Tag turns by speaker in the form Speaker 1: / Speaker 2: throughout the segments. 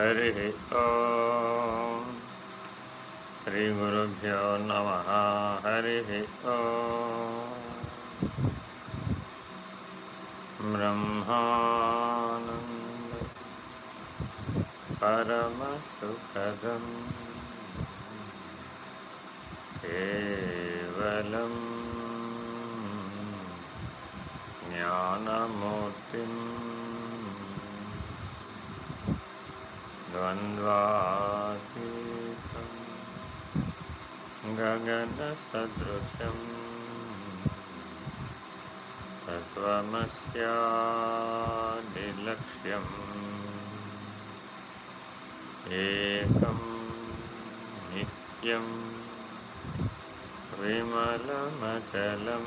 Speaker 1: हरिः ॐ श्रीगुरुभ्यो नमः। हरिः ॐ ब्रह्मानन्द परमसुखदम् केवलं ज्ञानमूर्तिम् ద్వంద్వాతీతం గగనసదృశం తత్వమస్యాదిలక్ష్యం ఏకం నిత్యం విమలమచలం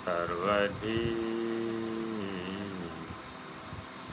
Speaker 1: సర్వధీ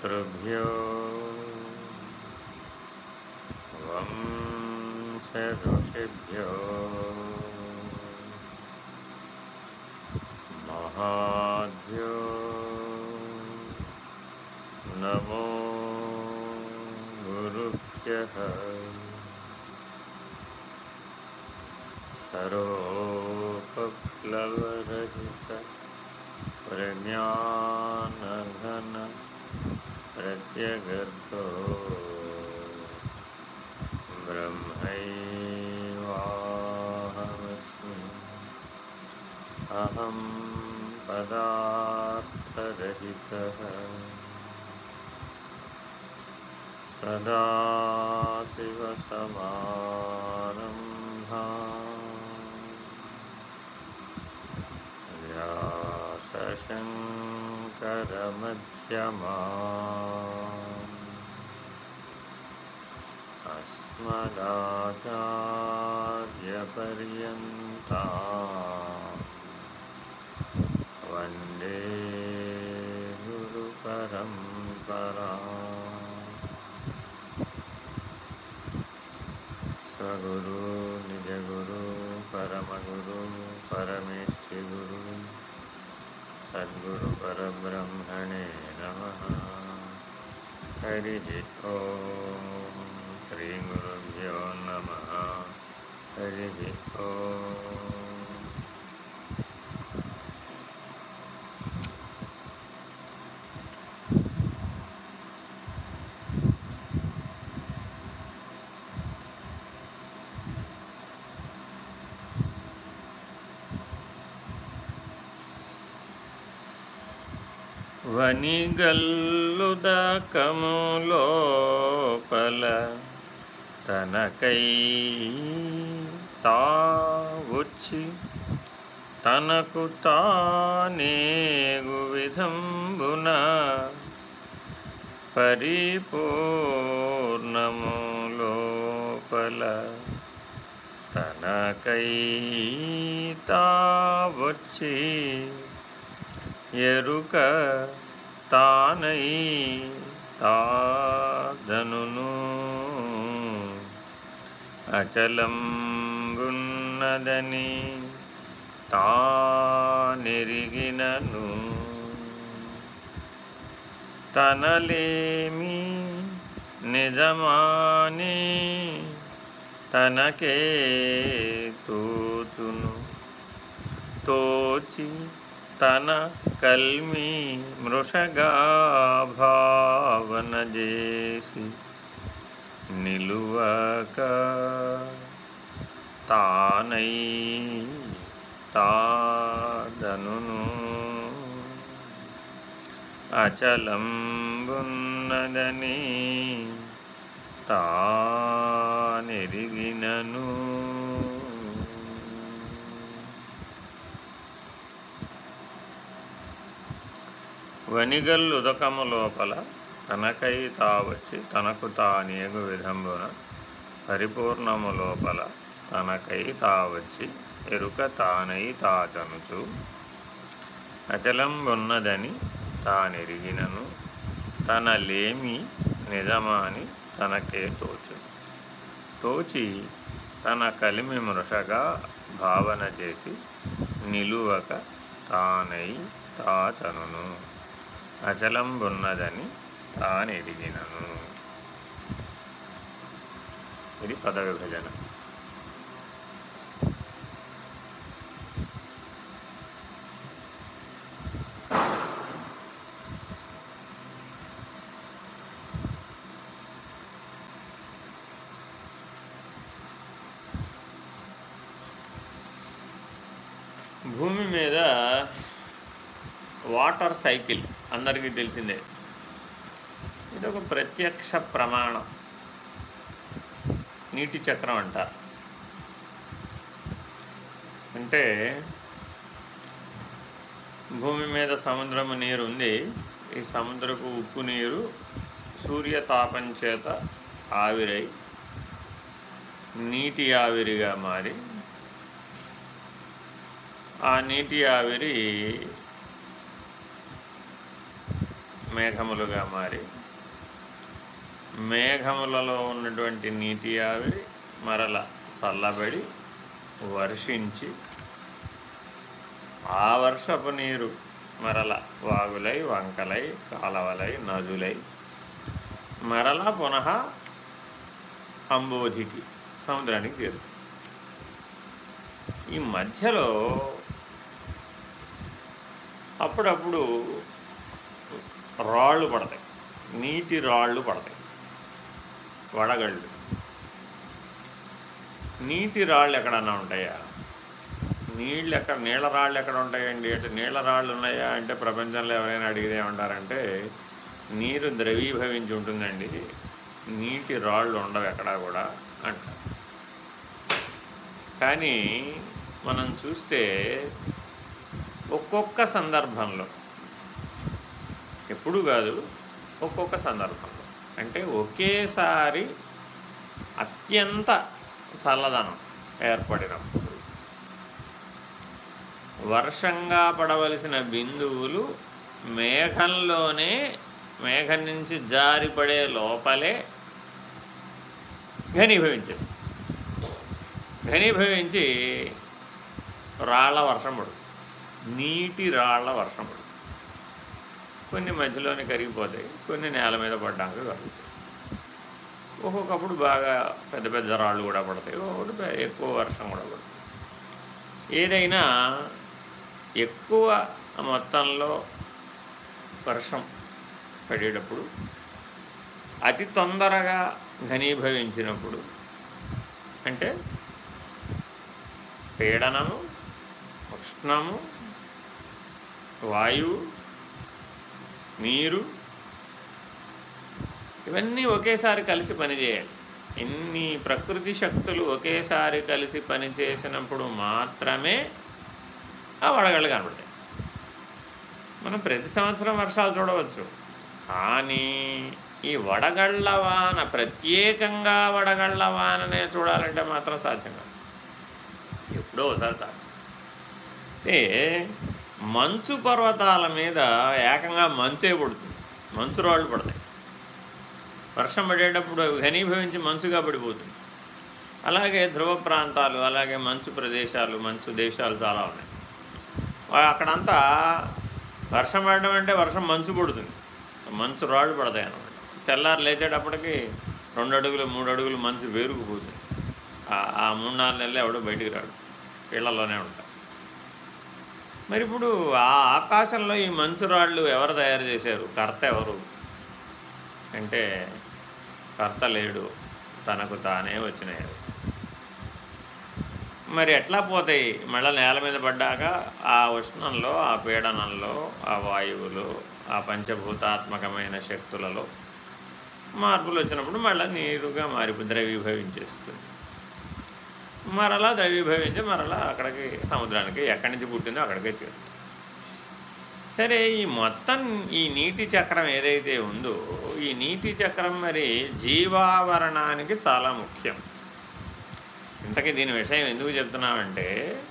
Speaker 1: पितृभ्यो वंशऋषिभ्यो महाभ्यो नमो गुरुभ्यः। सरोपप्लवरहित प्रज्ञा प्रत्यगर्भो ब्रह्मैवाहमस्मि। अहं पदार्थरहितः। सदाशिवसमारम्भा व्यासशङ्करमध्यमा अस्मदाचार्यपर्यन्ता वंदे गुरुपरम्परा स्वगुरु निजगुरु परमगुरु परमेष्ठिगुरु सद्गुरु परब्रह्मणे नमः। हरिः ॐ श्रीगुरुभ्यो नमः। हरिः ॐ వనిగల్లుదకములోపల తనకై తావొచ్చి తనకు తానేగు విధంబున పరిపూర్ణములోపల తనకై తావొచ్చి ఎరుక తానై తాదనును అచలంబున్నదని తానెరిగినను. తనలేమి నిజమాని తనకే తోచును. తోచి తన కల్మి మృషగా భావన చేసి నిలువక తానై తాదనును అచలంబున్నదని తానెరిగినను వనిగల్లుదకము లోపల తనకై తావచ్చి తనకు తానేగు విధంబున పరిపూర్ణము లోపల తనకై తావచ్చి ఎరుక తానై తాచనుచు. అచలంబున్నదని తానెరిగినను తన లేమి నిజమాని తనకే తోచు. తోచి తన కలిమి మృషగా భావన చేసి నిలువక తానై తాచనును. అచలంబున్నదని తానెరిగినను ఇది పద విభజన భూమి మీద వాటర్ సైకిల్. అందరికీ తెలిసిందే. ఇది ఒక ప్రత్యక్ష ప్రమాణం. నీటి చక్రం అంటారు అంటే భూమి మీద సముద్రము నీరు ఉంది. ఈ సముద్రపు ఉప్పు నీరు సూర్యతాపం చేత ఆవిరై నీటి ఆవిరిగా మారి ఆ నీటి ఆవిరి మేఘములుగా మారి. మేఘములలో ఉన్నటువంటి నీటి ఆవిరి మరల చల్లబడి వర్షించి ఆ వర్షపు నీరు మరల వాగులై వంకలై కాలవలై నదులై మరల పునః అంబోధికి సముద్రానికి చేరు ఈ మధ్యలో అప్పుడప్పుడు రాళ్ళు పడతాయి. నీటి రాళ్ళు పడతాయి. వడగళ్ళు. నీటి రాళ్ళు ఎక్కడన్నా ఉంటాయా? నీళ్ళు ఎక్కడ నీళ్ళ రాళ్ళు ఎక్కడ ఉంటాయండి? అంటే నీళ్ళ రాళ్ళు ఉన్నాయా? అంటే ప్రపంచంలో ఎవరైనా అడిగితే ఏమంటారంటే నీరు ద్రవీభవించి ఉంటుందండి. నీటి రాళ్ళు ఉండవు ఎక్కడా కూడా అంటారు. కానీ మనం చూస్తే ఒక్కొక్క సందర్భంలో ఎప్పుడు కాదు ఒక్కొక్క సందర్భంలో. అంటే ఒకేసారి అత్యంత చల్లదనం ఏర్పడినప్పుడు వర్షంగా పడవలసిన బిందువులు మేఘంలోనే మేఘం నుంచి జారిపడే లోపలే ఘనీభవించేస్తుంది ఘనీభవించి రాళ్ళ వర్షం పడు నీటి రాళ్ళ వర్షం పడు కొన్ని మధ్యలోనే కరిగిపోతాయి కొన్ని నేల మీద పడ్డానికి కలుగుతాయి ఒక్కొక్కప్పుడు బాగా పెద్ద పెద్ద రాళ్ళు కూడా పడతాయి ఒకటి ఎక్కువ వర్షం కూడా పడుతుంది ఏదైనా ఎక్కువ మొత్తంలో వర్షం పడేటప్పుడు అతి తొందరగా ఘనీభవించినప్పుడు అంటే పీడనము ఉష్ణము వాయువు మీరు ఇవన్నీ ఒకేసారి కలిసి పనిచేయాలి ఇన్ని ప్రకృతి శక్తులు ఒకేసారి కలిసి పనిచేసినప్పుడు మాత్రమే ఆ వడగళ్ళు కనబడతాయి. మనం ప్రతి సంవత్సరం వర్షాలు చూడవచ్చు. కానీ ఈ వడగళ్ళ వాన ప్రత్యేకంగా వడగళ్ళ వాననే చూడాలంటే మాత్రం సాధ్యం కాదు. ఎప్పుడో ఒకసారి సాధ్యం. అయితే మంచు పర్వతాల మీద ఏకంగా మంచే పడుతుంది. మంచు రాళ్ళు పడతాయి. వర్షం పడేటప్పుడు ఘనీభవించి మంచుగా పడిపోతుంది. అలాగే ధ్రువ ప్రాంతాలు అలాగే మంచు ప్రదేశాలు మంచు దేశాలు చాలా ఉన్నాయి. అక్కడంతా వర్షం పడడం అంటే వర్షం మంచు పడుతుంది. మంచు రాళ్ళు పడతాయి అన్నమాట. తెల్లారు లేచేటప్పటికి రెండు అడుగులు మూడు అడుగులు మంచు వేరుకుపోతుంది. ఆ మూడు నాలుగు నెలలు ఎవడో బయటికి రాడు. ఇళ్ళలోనే ఉంటారు మరి ఇప్పుడు ఆ ఆకాశంలో ఈ మంచు రాళ్ళు ఎవరు తయారు చేశారు? కర్త ఎవరు? అంటే కర్త లేడు తనకు తానే వచ్చినాయి మరి ఎట్లా పోతాయి? మళ్ళీ నేల మీద పడ్డాక ఆ ఉష్ణంలో ఆ పీడనంలో ఆ వాయువులు ఆ పంచభూతాత్మకమైన శక్తులలో మార్పులు వచ్చినప్పుడు మళ్ళీ నీరుగా మారి ద్రవీభవించేస్తుంది. మరలా ద్రవీభవించి మరలా అక్కడికి సముద్రానికి ఎక్కడి నుంచి పుట్టిందో అక్కడికే చేరుతుంది. సరే ఈ మొత్తం ఈ నీటి చక్రం ఏదైతే ఉందో ఈ నీటి చక్రం మరి జీవావరణానికి చాలా ముఖ్యం. ఇంతకీ దీని విషయం ఎందుకు చెప్తున్నామంటే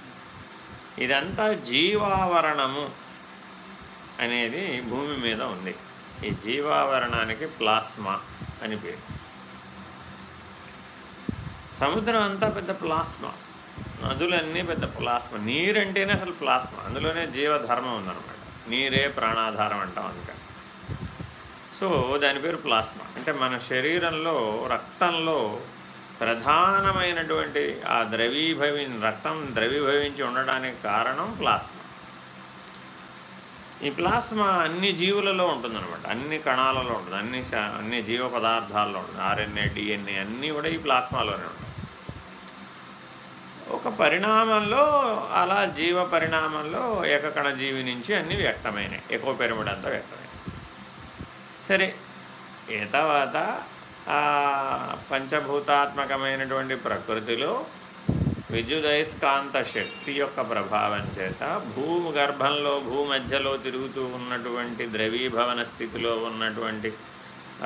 Speaker 1: ఇదంతా జీవావరణము అనేది భూమి మీద ఉంది. ఈ జీవావరణానికి ప్లాస్మా అని పేరు. సముద్రం అంతా పెద్ద ప్లాస్మా. నదులన్నీ పెద్ద ప్లాస్మా. నీరంటేనే అసలు ప్లాస్మా. అందులోనే జీవధర్మం ఉందన్నమాట. నీరే ప్రాణాధారం అంటాం అందుకని సో దాని పేరు ప్లాస్మా. అంటే మన శరీరంలో రక్తంలో ప్రధానమైనటువంటి ఆ ద్రవీభవి రక్తం ద్రవీభవించి ఉండడానికి కారణం ప్లాస్మా. ఈ ప్లాస్మా అన్ని జీవులలో ఉంటుందన్నమాట. అన్ని కణాలలో ఉంటుంది. అన్ని అన్ని జీవ పదార్థాల్లో ఉంటుంది. ఆర్ఎన్ఏ డిఎన్ఏ అన్నీ కూడా ఈ ప్లాస్మాలోనే ఉంటాయి. ఒక పరిణామంలో అలా జీవ పరిణామంలో ఏకకణ జీవి నుంచి అన్నీ వ్యక్తమైనాయి. ఎక్కువ పిరమిడ్ అంతా వ్యక్తమైనాయి. సరే ఏ తర్వాత పంచభూతాత్మకమైనటువంటి ప్రకృతిలో విద్యుదయస్కాంత శక్తి యొక్క ప్రభావం చేత భూమి గర్భంలో భూమధ్యలో తిరుగుతూ ఉన్నటువంటి ద్రవీభవన స్థితిలో ఉన్నటువంటి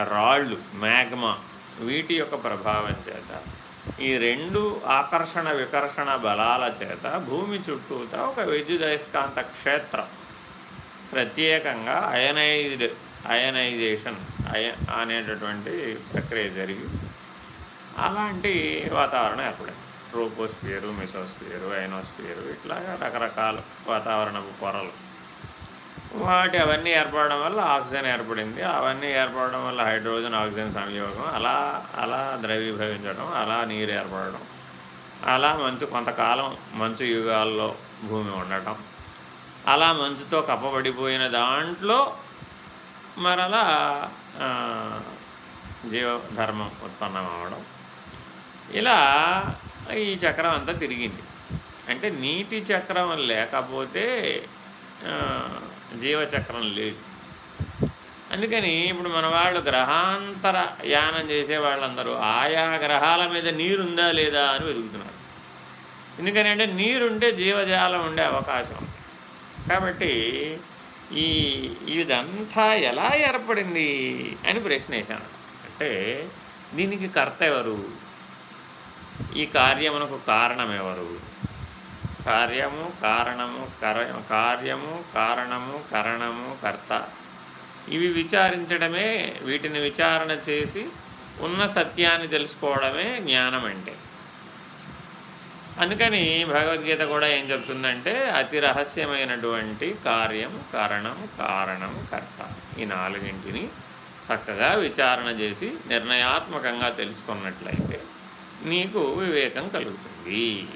Speaker 1: రాళ్ళు మ్యాగ్మా వీటి యొక్క ప్రభావం చేత ఈ రెండు ఆకర్షణ వికర్షణ బలాల చేత భూమి చుట్టూతా ఒక విద్యుదయస్కాంత క్షేత్రం. ప్రత్యేకంగా అయనైజ్డ్ అయనైజేషన్ అయ అనేటటువంటి ప్రక్రియ జరిగి అలాంటి వాతావరణం ఏర్పడింది. ట్రోపోస్పియరు మిసోస్పియరు అయనోస్పియరు ఇట్లాగా రకరకాల వాతావరణపు పొరలు. వాటి అవన్నీ ఏర్పడడం వల్ల ఆక్సిజన్ ఏర్పడింది. అవన్నీ ఏర్పడడం వల్ల హైడ్రోజన్ ఆక్సిజన్ సంయోగం అలా అలా ద్రవీభవించడం అలా నీరు ఏర్పడడం అలా మంచు కొంతకాలం మంచు యుగాల్లో భూమి ఉండటం అలా మంచుతో కప్పబడిపోయిన దాంట్లో మరలా జీవధర్మం ఉత్పన్నం అవ్వడం ఇలా ఈ చక్రం అంతా తిరిగింది. అంటే నీటి చక్రం లేకపోతే జీవచక్రం లేదు. అందుకని ఇప్పుడు మన వాళ్ళు గ్రహాంతర యానం చేసే వాళ్ళందరూ ఆయా గ్రహాల మీద నీరుందా లేదా అని వెతుకుతున్నారు. ఎందుకని అంటే నీరుంటే జీవజాలం ఉండే అవకాశం. కాబట్టి ఈ ఇదంతా ఎలా ఏర్పడింది అని ప్రశ్న వేశాను. అంటే దీనికి కర్త ఎవరు? ఈ కార్యమునకు కారణం ఎవరు? కార్యము కారణము కర కార్యము కారణము కరణము కర్త. ఇవి విచారించడమే వీటిని విచారణ చేసి ఉన్న సత్యాన్ని తెలుసుకోవడమే జ్ఞానం అంటే అందుకని భగవద్గీత కూడా ఏం చెప్తుందంటే అతి రహస్యమైనటువంటి కార్యం కారణం కారణం కర్త. ఈ నాలుగింటిని చక్కగా విచారణ చేసి నిర్ణయాత్మకంగా తెలుసుకున్నట్లయితే నీకు వివేకం కలుగుతుంది.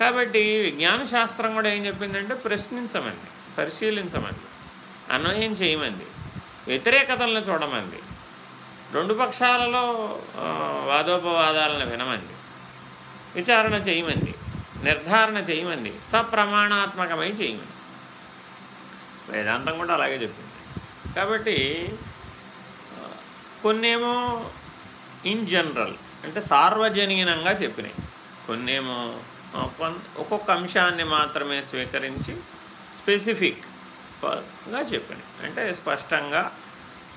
Speaker 1: కాబట్టి విజ్ఞాన శాస్త్రం కూడా ఏం చెప్పిందంటే ప్రశ్నించమంది పరిశీలించమంది అన్వయం చేయమంది వ్యతిరేకతలను చూడమంది రెండు పక్షాలలో వాదోపవాదాలను వినమంది విచారణ చేయమంది నిర్ధారణ చేయమంది సప్రమాణాత్మకమై చేయమంది. వేదాంతం కూడా అలాగే చెప్పింది. కాబట్టి కొన్నేమో ఇన్ జనరల్ అంటే సార్వజనీనంగా చెప్పినాయి. కొన్నేమో ఒక్కొక్క అంశాన్ని మాత్రమే స్వీకరించి స్పెసిఫిక్గా చెప్పినవి అంటే స్పష్టంగా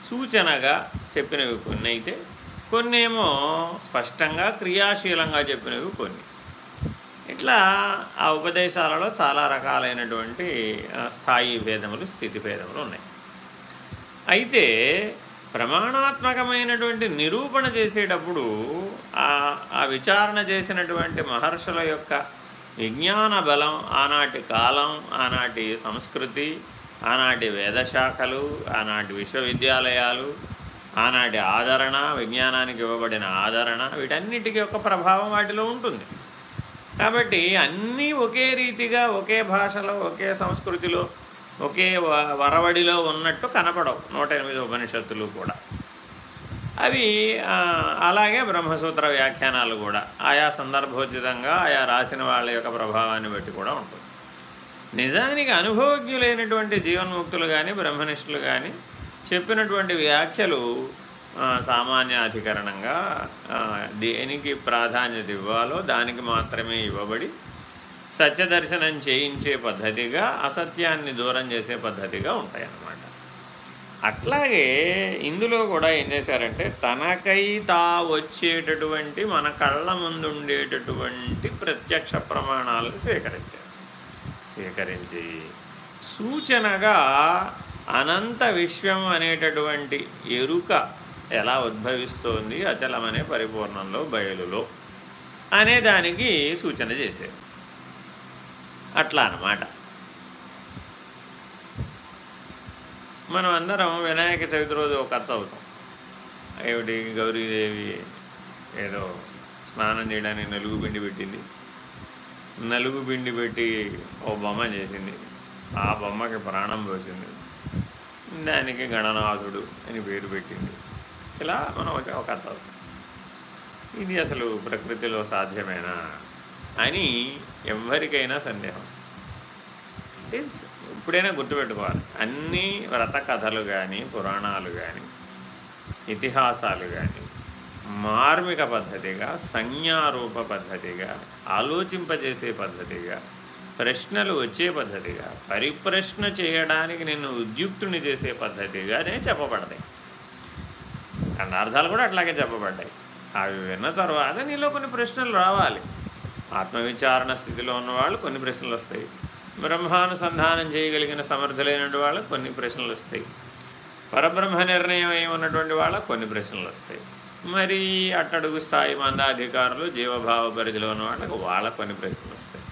Speaker 1: సూచనగా చెప్పినవి కొన్ని అయితే కొన్నేమో స్పష్టంగా క్రియాశీలంగా చెప్పినవి కొన్ని. ఇట్లా ఆ ఉపదేశాలలో చాలా రకాలైనటువంటి స్థాయి భేదములు స్థితి భేదములు ఉన్నాయి. అయితే ప్రమాణాత్మకమైనటువంటి నిరూపణ చేసేటప్పుడు ఆ విచారణ చేసినటువంటి మహర్షుల యొక్క విజ్ఞాన బలం ఆనాటి కాలం ఆనాటి సంస్కృతి ఆనాటి వేదశాఖలు ఆనాటి విశ్వవిద్యాలయాలు ఆనాటి ఆదరణ విజ్ఞానానికి ఇవ్వబడిన ఆదరణ వీటన్నిటికీ ఒక ప్రభావం వాటిలో ఉంటుంది. కాబట్టి అన్నీ ఒకే రీతిగా ఒకే భాషలో ఒకే సంస్కృతిలో ఒకే వరవడిలో ఉన్నట్టు కనపడవు. నూట ఎనిమిది ఉపనిషత్తులు కూడా. అవి అలాగే బ్రహ్మసూత్ర వ్యాఖ్యానాలు కూడా. ఆయా సందర్భోచితంగా ఆయా రాసిన వాళ్ళ యొక్క ప్రభావాన్ని బట్టి కూడా ఉంటుంది. నిజానికి అనుభవజ్ఞులైనటువంటి జీవన్ముక్తులు కానీ బ్రహ్మనిష్ఠులు కానీ చెప్పినటువంటి వ్యాఖ్యలు సామాన్యాధికరణంగా దేనికి ప్రాధాన్యత ఇవ్వాలో దానికి మాత్రమే ఇవ్వబడి సత్యదర్శనం చేయించే పద్ధతిగా అసత్యాన్ని దూరం చేసే పద్ధతిగా ఉంటాయి అన్నమాట అట్లాగే ఇందులో కూడా ఏం చేశారంటే తనకై తా వచ్చేటటువంటి మన కళ్ళ ముందుండేటటువంటి ప్రత్యక్ష ప్రమాణాలను స్వీకరించారు. స్వీకరించి సూచనగా అనంత విశ్వం అనేటటువంటి ఎరుక ఎలా ఉద్భవిస్తోంది అచలమనే పరిపూర్ణంలో బయలులో అనే దానికి సూచన చేశారు. అట్లా అన్నమాట. మనం అందరం వినాయక చవితి రోజు ఒక కథ అవుతాం ఏమిటి? గౌరీదేవి ఏదో స్నానం చేయడానికి నలుగు పిండి పెట్టింది. నలుగు పిండి పెట్టి ఓ బొమ్మ చేసింది. ఆ బొమ్మకి ప్రాణం పోసింది. దానికి గణనాథుడు అని పేరు పెట్టింది. ఇలా మనం వచ్చి ఒక కథ. అవుతాం ఇది అసలు ప్రకృతిలో సాధ్యమైన? అని ఎవరికైనా సందేహం. అంటే ఇప్పుడైనా గుర్తుపెట్టుకోవాలి. అన్ని వ్రత కథలు కానీ పురాణాలు కానీ ఇతిహాసాలు కానీ మార్మిక పద్ధతిగా సంజ్ఞారూప పద్ధతిగా ఆలోచింపజేసే పద్ధతిగా ప్రశ్నలు వచ్చే పద్ధతిగా పరిప్రశ్న చేయడానికి నిన్ను ఉద్యుక్తుని చేసే పద్ధతిగానే చెప్పబడతాయి. అర్థాలు కూడా అట్లాగే చెప్పబడ్డాయి. అవి విన్న తర్వాత నీలో కొన్ని ప్రశ్నలు రావాలి. ఆత్మవిచారణ స్థితిలో ఉన్నవాళ్ళు కొన్ని ప్రశ్నలు వస్తాయి. బ్రహ్మానుసంధానం చేయగలిగిన సమర్థులైన వాళ్ళకు కొన్ని ప్రశ్నలు వస్తాయి. పరబ్రహ్మ నిర్ణయం అయి ఉన్నటువంటి వాళ్ళకు కొన్ని ప్రశ్నలు వస్తాయి. మరి అట్టడుగు స్థాయి మందాధికారులు జీవభావ పరిధిలో ఉన్న వాళ్ళకు వాళ్ళకు కొన్ని ప్రశ్నలు వస్తాయి.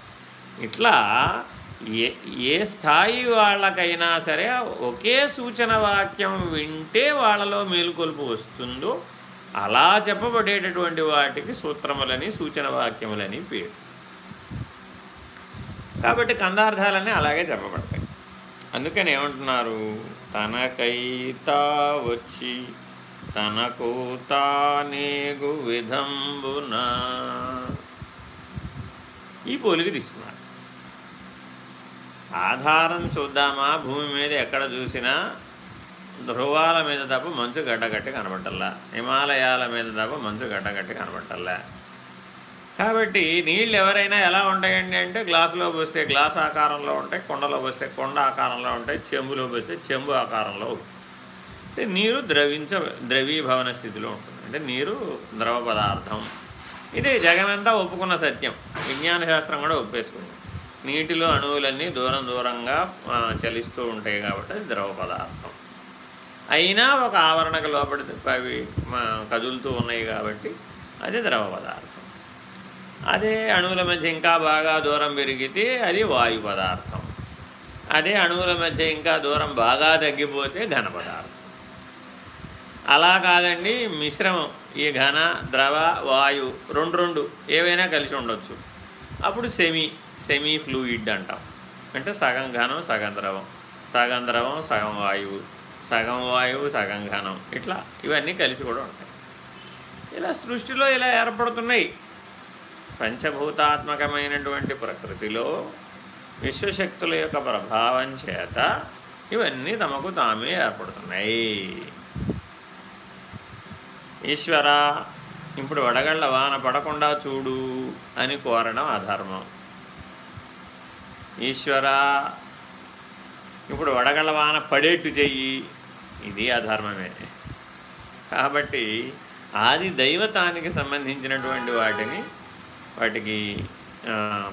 Speaker 1: ఇట్లా ఏ ఏ స్థాయి వాళ్ళకైనా సరే ఒకే సూచన వాక్యం వింటే వాళ్ళలో మేలుకొల్పు వస్తుందో అలా చెప్పబడేటటువంటి వాటికి సూత్రములని సూచన వాక్యములని పేరు. కాబట్టి కందార్థాలన్నీ అలాగే చెప్పబడతాయి. అందుకని ఏమంటున్నారు? తనకైతా వచ్చి తనకు తానేగు విధంబున ఈ పోలికి తీసుకున్నారు ఆధారం చూద్దామా? భూమి మీద ఎక్కడ చూసినా ధ్రువాల మీద తప్ప మంచు గడ్డగట్టి కనబట్టల్లా హిమాలయాల మీద తప్ప మంచు గడ్డగట్టి కనబట్టల్లా కాబట్టి నీళ్ళు ఎవరైనా ఎలా ఉంటాయండి అంటే గ్లాసులో పోస్తే గ్లాస్ ఆకారంలో ఉంటాయి కొండలో పోస్తే కొండ ఆకారంలో ఉంటాయి చెంబులో పోస్తే చెంబు ఆకారంలో అంటే నీరు ద్రవించ ద్రవీభవన స్థితిలో ఉంటుంది. అంటే నీరు ద్రవ పదార్థం. ఇది జగనంతా ఒప్పుకున్న సత్యం. విజ్ఞాన శాస్త్రం కూడా ఒప్పేసుకుంది. నీటిలో అణువులన్నీ దూరం దూరంగా చలిస్తూ ఉంటాయి కాబట్టి అది ద్రవ పదార్థం. అయినా ఒక ఆవరణకు లోపడి అవి కదులుతూ ఉన్నాయి కాబట్టి అది ద్రవ పదార్థం. అదే అణువుల మధ్య ఇంకా బాగా దూరం పెరిగితే అది వాయు పదార్థం. అదే అణువుల మధ్య ఇంకా దూరం బాగా తగ్గిపోతే ఘన పదార్థం. అలా కాదండి మిశ్రమం ఈ ఘన ద్రవ వాయు రెండు రెండు ఏవైనా కలిసి ఉండొచ్చు. అప్పుడు సెమీ సెమీ ఫ్లూయిడ్ అంటాం. అంటే సగం ఘనం సగం ద్రవం. సగం ద్రవం సగం వాయువు. సగం వాయువు సగం ఘనం. ఇట్లా ఇవన్నీ కలిసి కూడా ఉంటాయి. ఇలా సృష్టిలో ఇలా ఏర్పడుతున్నాయి. పంచభూతాత్మకమైనటువంటి ప్రకృతిలో విశ్వశక్తుల యొక్క ప్రభావం చేత ఇవన్నీ తమకు తామే ఏర్పడుతున్నాయి. ఈశ్వర ఇప్పుడు వడగళ్ళ వాన పడకుండా చూడు అని కోరడం అధర్మం. ఈశ్వర ఇప్పుడు వడగళ్ళ వాన పడేట్టు చెయ్యి ఇది అధర్మమే కాబట్టి ఆది దైవతానికి సంబంధించినటువంటి వాటిని వాటికి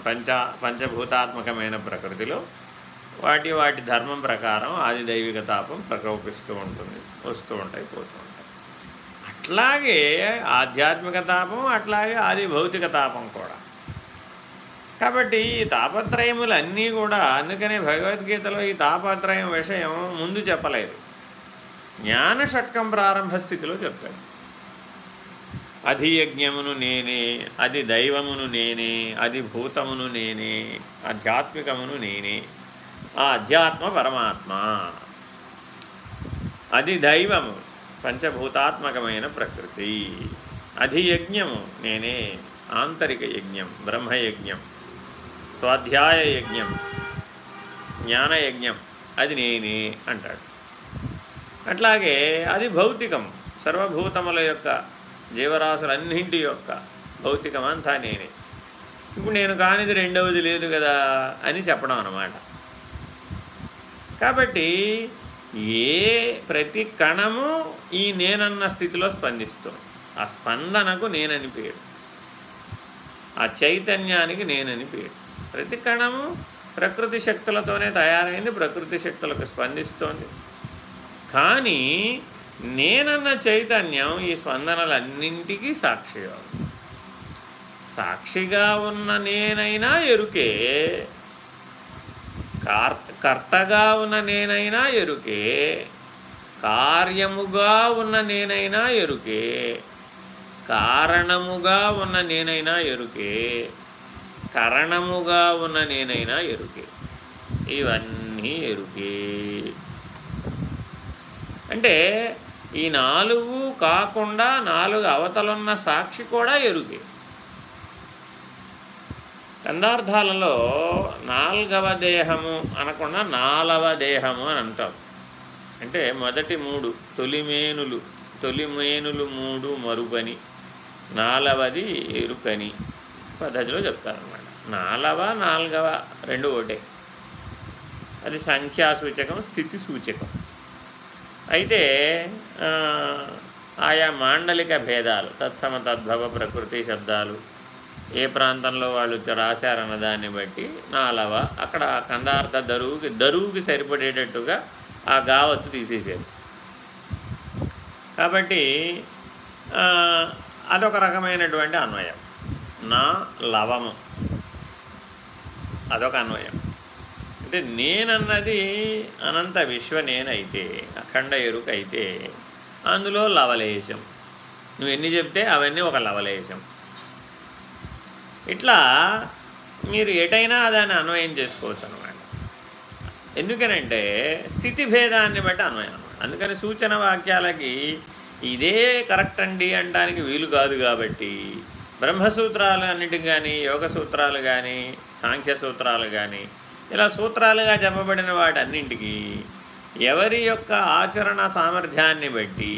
Speaker 1: పంచ పంచభూతాత్మకమైన ప్రకృతిలో వాటి వాటి ధర్మం ప్రకారం ఆది దైవిక తాపం ప్రకోపిస్తూ ఉంటుంది వస్తూ ఉంటాయి పోతూ ఉంటాయి. అట్లాగే ఆధ్యాత్మిక తాపం అట్లాగే ఆది భౌతిక తాపం కూడా. కాబట్టి ఈ తాపత్రయములన్నీ కూడా అందుకనే భగవద్గీతలో ఈ తాపత్రయం విషయం ముందు చెప్పలేదు. జ్ఞాన షట్కం ప్రారంభ స్థితిలో చెప్పాడు. అధియజ్ఞమును నేనే అది దైవమును నేనే అది భూతమును నేనే ఆధ్యాత్మికమును నేనే ఆ అధ్యాత్మ పరమాత్మ. అది దైవము పంచభూతాత్మకమైన ప్రకృతి. అధియజ్ఞము నేనే ఆంతరిక యజ్ఞం బ్రహ్మయజ్ఞం స్వాధ్యాయ యజ్ఞం జ్ఞానయజ్ఞం అది నేనే అంటాడు. అట్లాగే అది భౌతికం సర్వభూతముల యొక్క జీవరాశులన్నింటి యొక్క భౌతికం అంతా నేనే. ఇప్పుడు నేను కానిది రెండవది లేదు కదా అని చెప్పడం అన్నమాట. కాబట్టి ఏ ప్రతి కణము ఈ నేనన్న స్థితిలో స్పందిస్తుంది. ఆ స్పందనకు నేనని పేరు. ఆ చైతన్యానికి నేనని పేరు. ప్రతి కణము ప్రకృతి శక్తులతోనే తయారైంది ప్రకృతి శక్తులకు స్పందిస్తోంది. కానీ నేనన్న చైతన్యం ఈ స్పందనలన్నింటికీ సాక్షిగా సాక్షిగా ఉన్న నేనైనా ఎరుకే. కర్తగా ఉన్న నేనైనా ఎరుకే. కార్యముగా ఉన్న నేనైనా ఎరుకే. కారణముగా ఉన్న నేనైనా ఎరుకే. కరణముగా ఉన్న నేనైనా ఎరుకే. ఇవన్నీ ఎరుకే. అంటే ఈ నాలుగు కాకుండా నాలుగు అవతలున్న సాక్షి కూడా ఎరుకే గంధార్థాలలో నాల్గవ దేహము అనకుండా నాలవ దేహము అని అంటారు అంటే మొదటి మూడు తొలిమేనులు తొలిమేనులు మూడు మరుపని నాలవది ఎరుకని పద్ధతిలో చెప్తారన్నమాట. నాలవ నాలుగవ రెండు ఒకటే. అది సంఖ్యా సూచకం స్థితి సూచకం అయితే ఆయా మాండలిక భేదాలు తత్సమ తద్భవ ప్రకృతి శబ్దాలు ఏ ప్రాంతంలో వాళ్ళు రాశారన్న దాన్ని బట్టి నాలవ అక్కడ కందార్థ దరువుకి దరువుకి సరిపడేటట్టుగా ఆ గావత్తు తీసేసేది. కాబట్టి అదొక రకమైనటువంటి అన్వయం. నా లవము. అదొక అన్వయం. అంటే నేనన్నది అనంత విశ్వ నేనైతే అఖండ ఎరుకైతే అందులో లవలేశం. నువ్వు ఎన్ని చెప్తే అవన్నీ ఒక లవలేశం. ఇట్లా మీరు ఎటైనా దాన్ని అన్వయం చేసుకోవచ్చు అనమాట ఎందుకనంటే స్థితి భేదాన్ని బట్టి అన్వయం అనమాట అందుకని సూచన వాక్యాలకి ఇదే కరెక్ట్ అండి అనడానికి వీలు కాదు కాబట్టి బ్రహ్మసూత్రాలు అన్నిటికి కానీ యోగ సూత్రాలు కానీ సాంఖ్య సూత్రాలు కానీ ఇలా సూత్రాలుగా చెప్పబడిన వాటన్నింటికి ఎవరి యొక్క ఆచరణ సామర్థ్యాన్ని బట్టి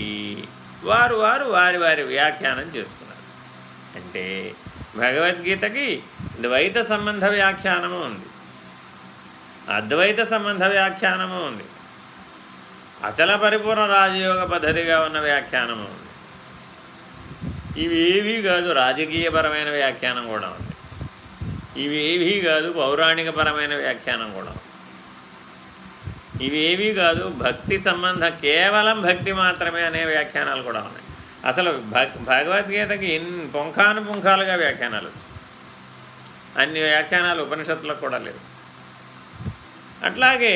Speaker 1: వారు వారు వారి వారి వ్యాఖ్యానం చేసుకున్నారు. అంటే భగవద్గీతకి ద్వైత సంబంధ వ్యాఖ్యానము ఉంది. అద్వైత సంబంధ వ్యాఖ్యానము ఉంది. అచల పరిపూర్ణ రాజయోగ పద్ధతిగా ఉన్న వ్యాఖ్యానము ఉంది. ఇవేవీ కాదు రాజకీయపరమైన వ్యాఖ్యానం కూడా ఉంది. ఇవేవీ కాదు పౌరాణికపరమైన వ్యాఖ్యానం కూడా. ఇవేవీ కాదు భక్తి సంబంధ కేవలం భక్తి మాత్రమే అనే వ్యాఖ్యానాలు కూడా ఉన్నాయి. అసలు భగవద్గీతకి ఎన్ని పుంఖాను పుంఖాలుగా వ్యాఖ్యానాలు వచ్చాయి. అన్ని వ్యాఖ్యానాలు ఉపనిషత్తులకు కూడా లేవు. అట్లాగే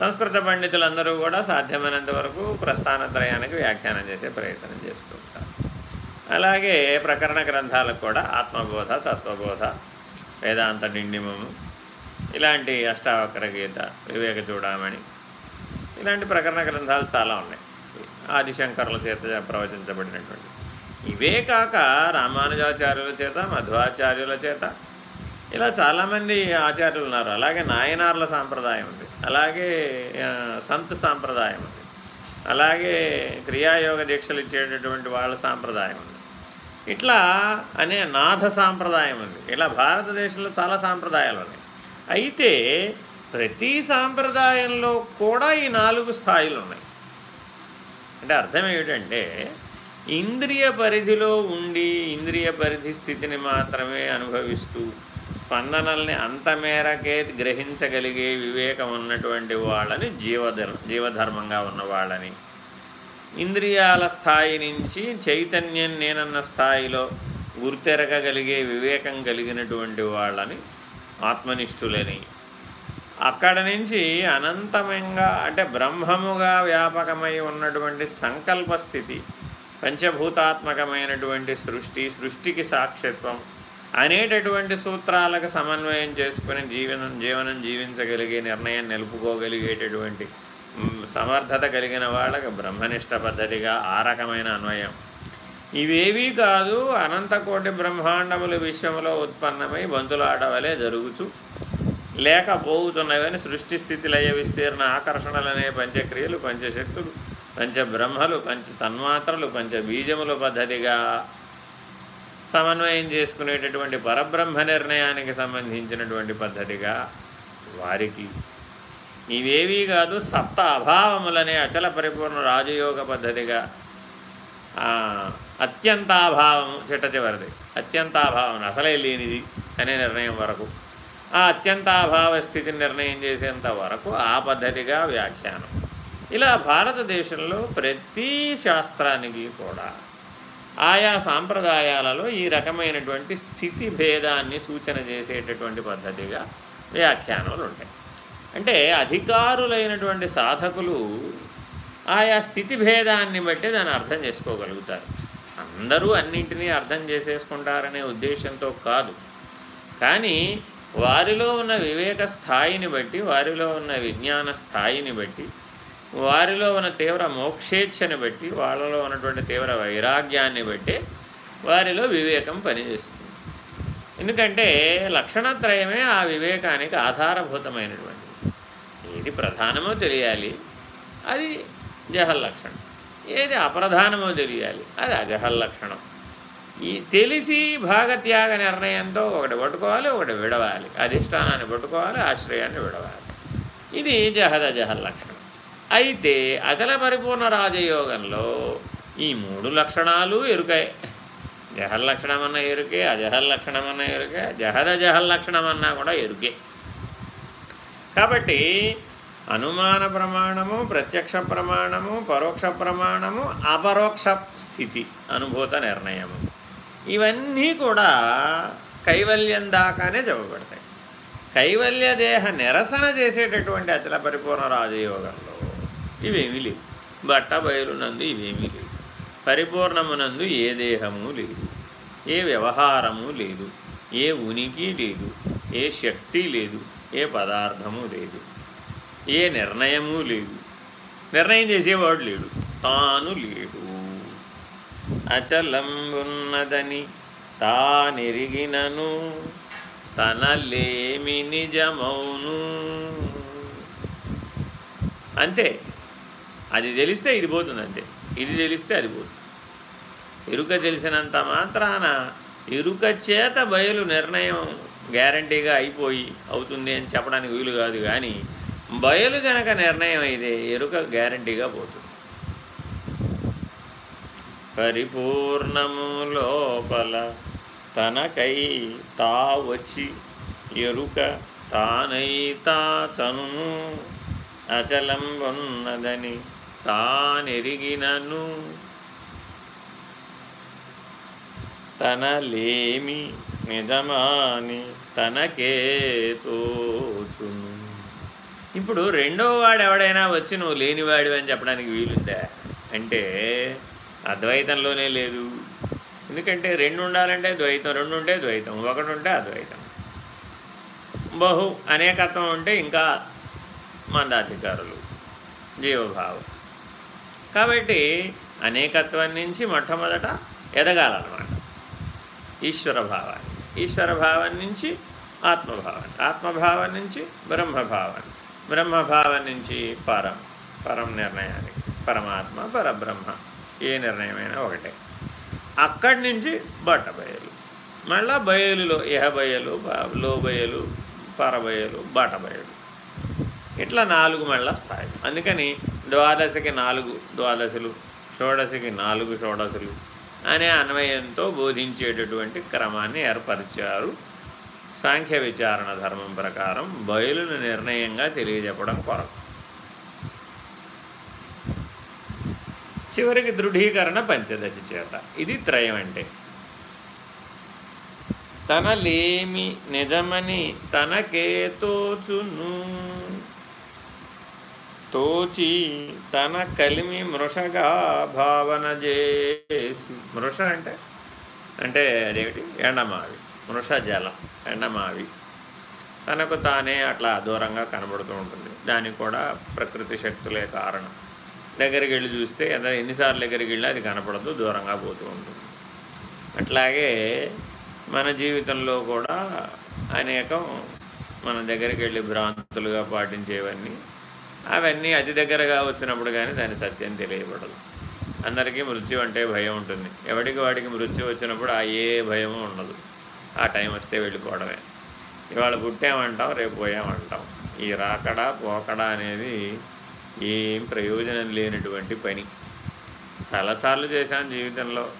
Speaker 1: సంస్కృత పండితులందరూ కూడా సాధ్యమైనంత వరకు ప్రస్థానత్రయానికి వ్యాఖ్యానం చేసే ప్రయత్నం చేస్తూ ఉంటారు. అలాగే ప్రకరణ గ్రంథాలకు కూడా ఆత్మబోధ తత్వబోధ వేదాంత నిండిమము. ఇలాంటి అష్టావక్ర గీత వివేక చూడమని ఇలాంటి ప్రకరణ గ్రంథాలు చాలా ఉన్నాయి. ఆదిశంకరుల చేత ప్రవచించబడినటువంటి. ఇవే కాక రామానుజాచార్యుల చేత మధ్వాచార్యుల చేత ఇలా చాలామంది ఆచార్యులు ఉన్నారు. అలాగే నాయనార్ల సాంప్రదాయం ఉంది. అలాగే సంత్ సాంప్రదాయం ఉంది. అలాగే క్రియాయోగ దీక్షలు ఇచ్చేటటువంటి వాళ్ళ సాంప్రదాయం ఉంది. ఇట్లా అనే నాథ సాంప్రదాయం ఉంది. ఇలా భారతదేశంలో చాలా సాంప్రదాయాలు ఉన్నాయి. అయితే ప్రతి సాంప్రదాయంలో కూడా ఈ నాలుగు స్థాయిలు ఉన్నాయి. అంటే అర్థం ఏమిటంటే ఇంద్రియ పరిధిలో ఉండి ఇంద్రియ పరిధి స్థితిని మాత్రమే అనుభవిస్తూ స్పందనల్ని అంత మేరకే గ్రహించగలిగే వివేకం ఉన్నటువంటి వాళ్ళని జీవధర్ జీవధర్మంగా ఉన్నవాళ్ళని ఇంద్రియాల స్థాయి నుంచి చైతన్యం నేనన్న స్థాయిలో గుర్తెరగగలిగే వివేకం కలిగినటువంటి వాళ్ళని ఆత్మనిష్ఠులని. అక్కడ నుంచి అనంతమంగా అంటే బ్రహ్మముగా వ్యాపకమై ఉన్నటువంటి సంకల్ప స్థితి పంచభూతాత్మకమైనటువంటి సృష్టి సృష్టికి సాక్షిత్వం అనేటటువంటి సూత్రాలకు సమన్వయం చేసుకుని జీవనం జీవనం జీవించగలిగే నిర్ణయం నిలుపుకోగలిగేటటువంటి సమర్థత కలిగిన వాళ్ళకి బ్రహ్మనిష్ట పద్ధతిగా ఆ రకమైన అన్వయం. ఇవేవీ కాదు అనంతకోటి బ్రహ్మాండములు విశ్వములో ఉత్పన్నమై బంతులాడవలే జరుగుచు. లేకపోతున్నవని సృష్టి స్థితి లయ విస్తీర్ణ ఆకర్షణలనే పంచక్రియలు పంచశక్తులు పంచబ్రహ్మలు పంచ తన్మాత్రలు పంచబీజముల పద్ధతిగా సమన్వయం చేసుకునేటటువంటి పరబ్రహ్మ నిర్ణయానికి సంబంధించినటువంటి పద్ధతిగా వారికి ఇవేవీ కాదు సప్త అభావములనే అచల పరిపూర్ణ రాజయోగ పద్ధతిగా అత్యంతాభావము చిట్ట చివరిది. అత్యంతాభావం అసలే లేనిది అనే నిర్ణయం వరకు. ఆ అత్యంతాభావ స్థితిని నిర్ణయం చేసేంత వరకు ఆ పద్ధతిగా వ్యాఖ్యానం. ఇలా భారతదేశంలో ప్రతి శాస్త్రానికి కూడా ఆయా సాంప్రదాయాలలో ఈ రకమైనటువంటి స్థితి భేదాన్ని సూచన చేసేటటువంటి పద్ధతిగా వ్యాఖ్యానాలు ఉంటాయి. అంటే అధికారులైనటువంటి సాధకులు ఆయా స్థితి భేదాన్ని బట్టి దాన్ని అర్థం చేసుకోగలుగుతారు. అందరూ అన్నింటినీ అర్థం చేసేసుకుంటారనే ఉద్దేశంతో కాదు. కానీ వారిలో ఉన్న వివేక స్థాయిని బట్టి వారిలో ఉన్న విజ్ఞాన స్థాయిని బట్టి వారిలో ఉన్న తీవ్ర మోక్షేచ్ఛని బట్టి వాళ్ళలో ఉన్నటువంటి తీవ్ర వైరాగ్యాన్ని బట్టి వారిలో వివేకం పనిచేస్తుంది. ఎందుకంటే లక్షణత్రయమే ఆ వివేకానికి ఆధారభూతమైనటువంటి ఏది ప్రధానమో తెలియాలి. అది జహల్ లక్షణం. ఏది అప్రధానమో తెలియాలి. అది అజహల్ లక్షణం. ఈ తెలిసి భాగత్యాగ నిర్ణయంతో ఒకటి పట్టుకోవాలి ఒకటి విడవాలి. అధిష్టానాన్ని పట్టుకోవాలి ఆశ్రయాన్ని విడవాలి. ఇది జహద జహల్ లక్షణం. అయితే అచల పరిపూర్ణ రాజయోగంలో ఈ మూడు లక్షణాలు ఎరుకాయి. జహల్ లక్షణమన్న ఎరుకే అజహల్ లక్షణమన్న ఎరుకే జహద జహల్ లక్షణమన్నా కూడా ఎరుకే. కాబట్టి అనుమాన ప్రమాణము ప్రత్యక్ష ప్రమాణము పరోక్ష ప్రమాణము అపరోక్ష స్థితి అనుభూత నిర్ణయము. ఇవన్నీ కూడా కైవల్యం దాకానే చెప్పబడతాయి. కైవల్య దేహ నిరసన చేసేటటువంటి అచల పరిపూర్ణ రాజయోగంలో ఇవేమీ లేవు. బట్ట బయలునందు ఇవేమీ లేవు. పరిపూర్ణమునందు ఏ దేహము లేదు. ఏ వ్యవహారము లేదు. ఏ ఉనికి లేదు. ఏ శక్తి లేదు. ఏ పదార్థము లేదు. ఏ నిర్ణయము లేదు నిర్ణయం చేసేవాడు లేడు. తాను లేడు. అచలంబున్నదని తానెరిగినను తనలేమి నిజమౌను. అంతే. అది తెలిస్తే ఇది పోతుంది అంతే. ఇది తెలిస్తే అది పోతుంది. ఎరుక తెలిసినంత మాత్రాన ఎరుక చేత బయలు నిర్ణయం గ్యారంటీగా అయిపోయి అవుతుంది అని చెప్పడానికి వీలు కాదు కానీ బయలు గనక నిర్ణయం అయితే ఎరుక గ్యారంటీగా పోతుంది. పరిపూర్ణము లోపల తనకై తా వచ్చి ఎరుక తానై తాచను అచలంబున్నదని తానెరిగినను. తనలేమి నిజమాని తనకే తోచును. ఇప్పుడు రెండో వాడు ఎవడైనా వచ్చి నువ్వు లేనివాడు అని చెప్పడానికి వీలుందా? అంటే అద్వైతంలోనే లేదు. ఎందుకంటే రెండు ఉండాలంటే ద్వైతం రెండు ఉంటే ద్వైతం ఒకటి ఉంటే అద్వైతం. బహు అనేకత్వం ఉంటే ఇంకా మందాధికారులు జీవభావం. కాబట్టి అనేకత్వం నుంచి మొట్టమొదట ఎదగాలన్నమాట. ఈశ్వర భావాన్ని ఈశ్వర భావం నుంచి ఆత్మభావాన్ని. ఆత్మభావం నుంచి బ్రహ్మభావాన్ని. బ్రహ్మభావం నుంచి పరం పరం నిర్ణయానికి పరమాత్మ పరబ్రహ్మ ఏ నిర్ణయమైనా ఒకటే. అక్కడి నుంచి బట్ట బయలు. మళ్ళా బయలులో ఇహబయలు లోబయలు పరబయలు బట బయలు. ఇట్లా నాలుగు మళ్ళా స్థాయి అందుకని ద్వాదశకి నాలుగు ద్వాదశలు షోడశకి నాలుగు షోడశలు అనే అన్వయంతో బోధించేటటువంటి క్రమాన్ని ఏర్పరిచారు సాంఖ్య విచారణ ధర్మం ప్రకారం బయలును నిర్ణయంగా తెలియజెప్పడం కొరకు. చివరికి దృఢీకరణ పంచదశి చేత. ఇది త్రయం అంటే. తనలేమి నిజమని తనకే తోచును. తోచి తన కలిమి మృషగా భావన చేసి. మృష అంటే? అంటే అదేమిటి? ఎండమావి. మృష జలం ఎండమావి. తనకు తానే అట్లా దూరంగా కనబడుతూ ఉంటుంది. దానికి కూడా ప్రకృతి శక్తులే కారణం. దగ్గరికి వెళ్ళి చూస్తే ఎంత ఎన్నిసార్లు దగ్గరికి వెళ్ళి అది కనపడదు దూరంగా పోతూ ఉంటుంది. అట్లాగే మన జీవితంలో కూడా అనేకం మన దగ్గరికి వెళ్ళి భ్రాంతులుగా పాటించేవన్నీ అవన్నీ అతి దగ్గరగా వచ్చినప్పుడు కానీ దాని సత్యం తెలియబడదు. అందరికీ మృత్యు అంటే భయం ఉంటుంది. ఎవడికి వాడికి మృత్యు వచ్చినప్పుడు ఆ ఏ భయము ఉండదు. ఆ టైం వస్తే వెళ్ళిపోవడమే. ఇవాళ పుట్టామంటాం రేపు పోయామంటాం. ఈ రాకడా పోకడా అనేది ఏం ప్రయోజనం లేనటువంటి పని. చాలాసార్లు చేశాం జీవితంలో.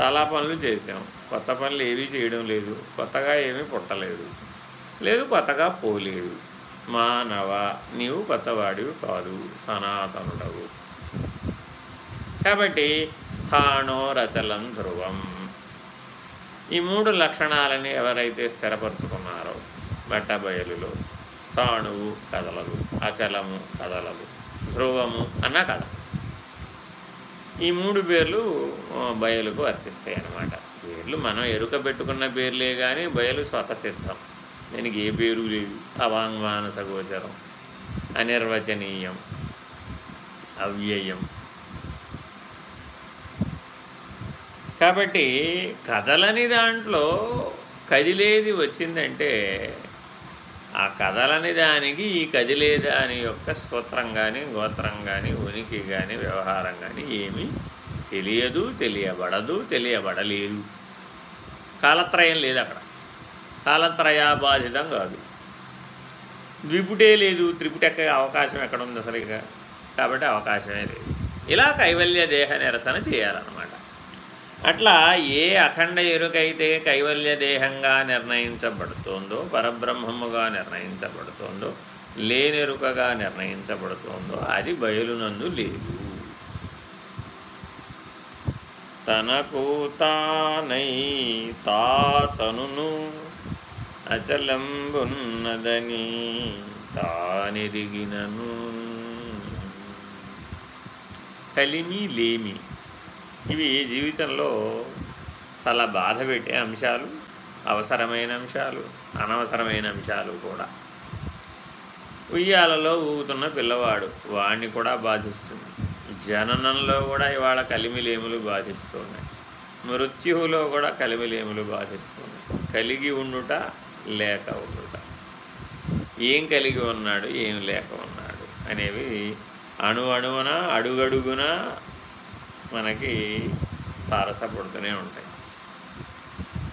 Speaker 1: చాలా పనులు చేసాం కొత్త పనులు ఏవీ చేయడం లేదు. కొత్తగా ఏమీ పుట్టలేదు. లేదు కొత్తగా పోలేదు. మానవ నీవు కొత్తవాడివి కాదు సనాతనుడవు. కాబట్టి స్థానో రచలం ధ్రువం. ఈ మూడు లక్షణాలని ఎవరైతే స్థిరపరుచుకున్నారో బట్టబయలులో స్థాణువు కదలలు అచలము కదలలు ధ్రువము అన్న కథ. ఈ మూడు పేర్లు బయలుకు వర్తిస్తాయి అన్నమాట. పేర్లు మనం ఎరుక పెట్టుకున్న పేర్లే కానీ బయలు స్వతసిద్ధం దీనికి ఏ పేరు లేదు. అవాంగ్మానస గోచరం అనిర్వచనీయం అవ్యయం కాబట్టి కథలని దాంట్లో కదిలేది వచ్చిందంటే ఆ కథలని దానికి ఈ కదిలే దాని యొక్క సూత్రం కానీ గోత్రం కానీ ఉనికి కానీ వ్యవహారం కానీ ఏమీ తెలియదు తెలియబడదు తెలియబడలేదు. కాలత్రయం లేదు అక్కడ. కాలత్రయాబాధితం కాదు. ద్విపుటే లేదు త్రిపుటెక్క అవకాశం ఎక్కడ ఉంది అసలు ఇక? కాబట్టి అవకాశమే లేదు. ఇలా కైవల్య దేహ నిరసన చేయాలన్నమాట. అట్లా ఏ అఖండ ఎరుకైతే కైవల్య దేహంగా నిర్ణయించబడుతోందో పరబ్రహ్మముగా నిర్ణయించబడుతోందో లేనెరుకగా నిర్ణయించబడుతోందో అది బయలునందు లేదు. తనకు తానై తాచనును అచలంబున్నదని తానెదిగినను. కలిమి లేమి ఇవి జీవితంలో చాలా బాధ పెట్టే అంశాలు అవసరమైన అంశాలు అనవసరమైన అంశాలు కూడా. ఉయ్యాలలో ఊగుతున్న పిల్లవాడు వాడిని కూడా బాధిస్తుంది. జననంలో కూడా ఇవాళ కలిమిలేములు బాధిస్తున్నాయి. మృత్యువులో కూడా కలిమిలేములు బాధిస్తున్నాయి. కలిగి ఉండుట లేక ఉండుట. ఏం కలిగి ఉన్నాడు? ఏం లేక ఉన్నాడు? అనేవి అణు అణువున అడుగడుగున మనకి తారసపడుతూనే ఉంటాయి.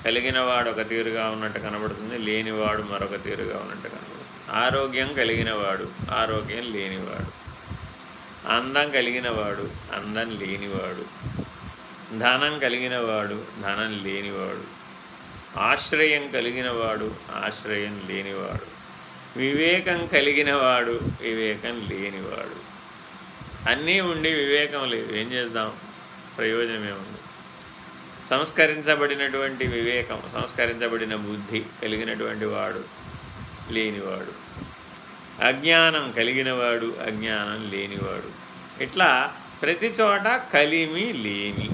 Speaker 1: కలిగిన వాడు ఒక తీరుగా ఉన్నట్టు కనబడుతుంది లేనివాడు మరొక తీరుగా ఉన్నట్టు కనబడుతుంది. ఆరోగ్యం కలిగినవాడు ఆరోగ్యం లేనివాడు. అందం కలిగినవాడు అందం లేనివాడు. ధనం కలిగినవాడు ధనం లేనివాడు. ఆశ్రయం కలిగినవాడు ఆశ్రయం లేనివాడు. వివేకం కలిగినవాడు వివేకం లేనివాడు. అన్నీ ఉండి వివేకం లేదు. ఏం చేద్దాం? ప్రయోజనమే ఉంది సంస్కరించబడినటువంటి వివేకం సంస్కరించబడిన బుద్ధి కలిగినటువంటి వాడు లేనివాడు. అజ్ఞానం కలిగినవాడు అజ్ఞానం లేనివాడు. ఇట్లా ప్రతి చోట కలిమి లేమి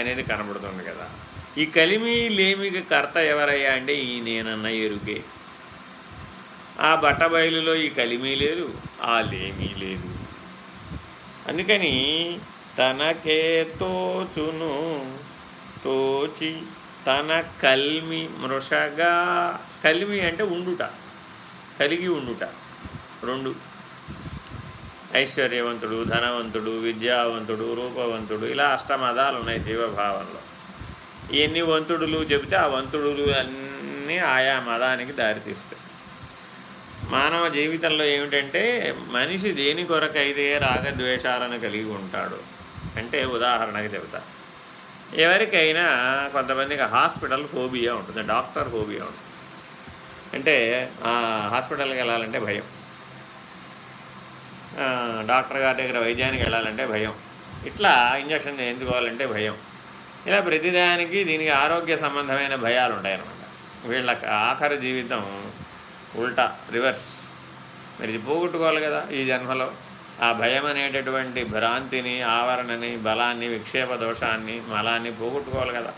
Speaker 1: అనేది కనబడుతుంది కదా. ఈ కలిమి లేమికి కర్త ఎవరయ్యా అంటే ఈ నేనన్న ఎరుకే. ఆ బట్టబయలులో ఈ కలిమి లేదు ఆ లేమీ లేదు. అందుకని తనకే తోచును తోచి తన కల్మి మృషగా కలిమి అంటే ఉండుట కలిగి ఉండుట. రెండు. ఐశ్వర్యవంతుడు ధనవంతుడు విద్యావంతుడు రూపవంతుడు ఇలా అష్టమదాలు ఉన్నాయి జీవభావంలో. ఎన్ని వంతుడులు చెబితే ఆ వంతుడులు అన్నీ ఆయా మదానికి దారితీస్తాయి. మానవ జీవితంలో ఏమిటంటే మనిషి దేని కొరకైతే రాగద్వేషాలను కలిగి ఉంటాడు అంటే ఉదాహరణకి చెబుతా. ఎవరికైనా కొంతమందికి హాస్పిటల్ హోబియా ఉంటుంది డాక్టర్ హోబియా ఉంటుంది. అంటే హాస్పిటల్కి వెళ్ళాలంటే భయం. డాక్టర్ గారి దగ్గర వైద్యానికి వెళ్ళాలంటే భయం. ఇట్లా ఇంజక్షన్ ఎంచుకోవాలంటే భయం. ఇలా ప్రతిదానికి దీనికి ఆరోగ్య సంబంధమైన భయాలు ఉంటాయన్నమాట. వీళ్ళ ఆఖరి జీవితం ఉల్టా రివర్స్. మరి ఇది పోగొట్టుకోవాలి కదా ఈ జన్మలో. ఆ భయం అనేటటువంటి భ్రాంతిని ఆవరణని బలాన్ని విక్షేప దోషాన్ని మలాన్ని పోగొట్టుకోవాలి కదా.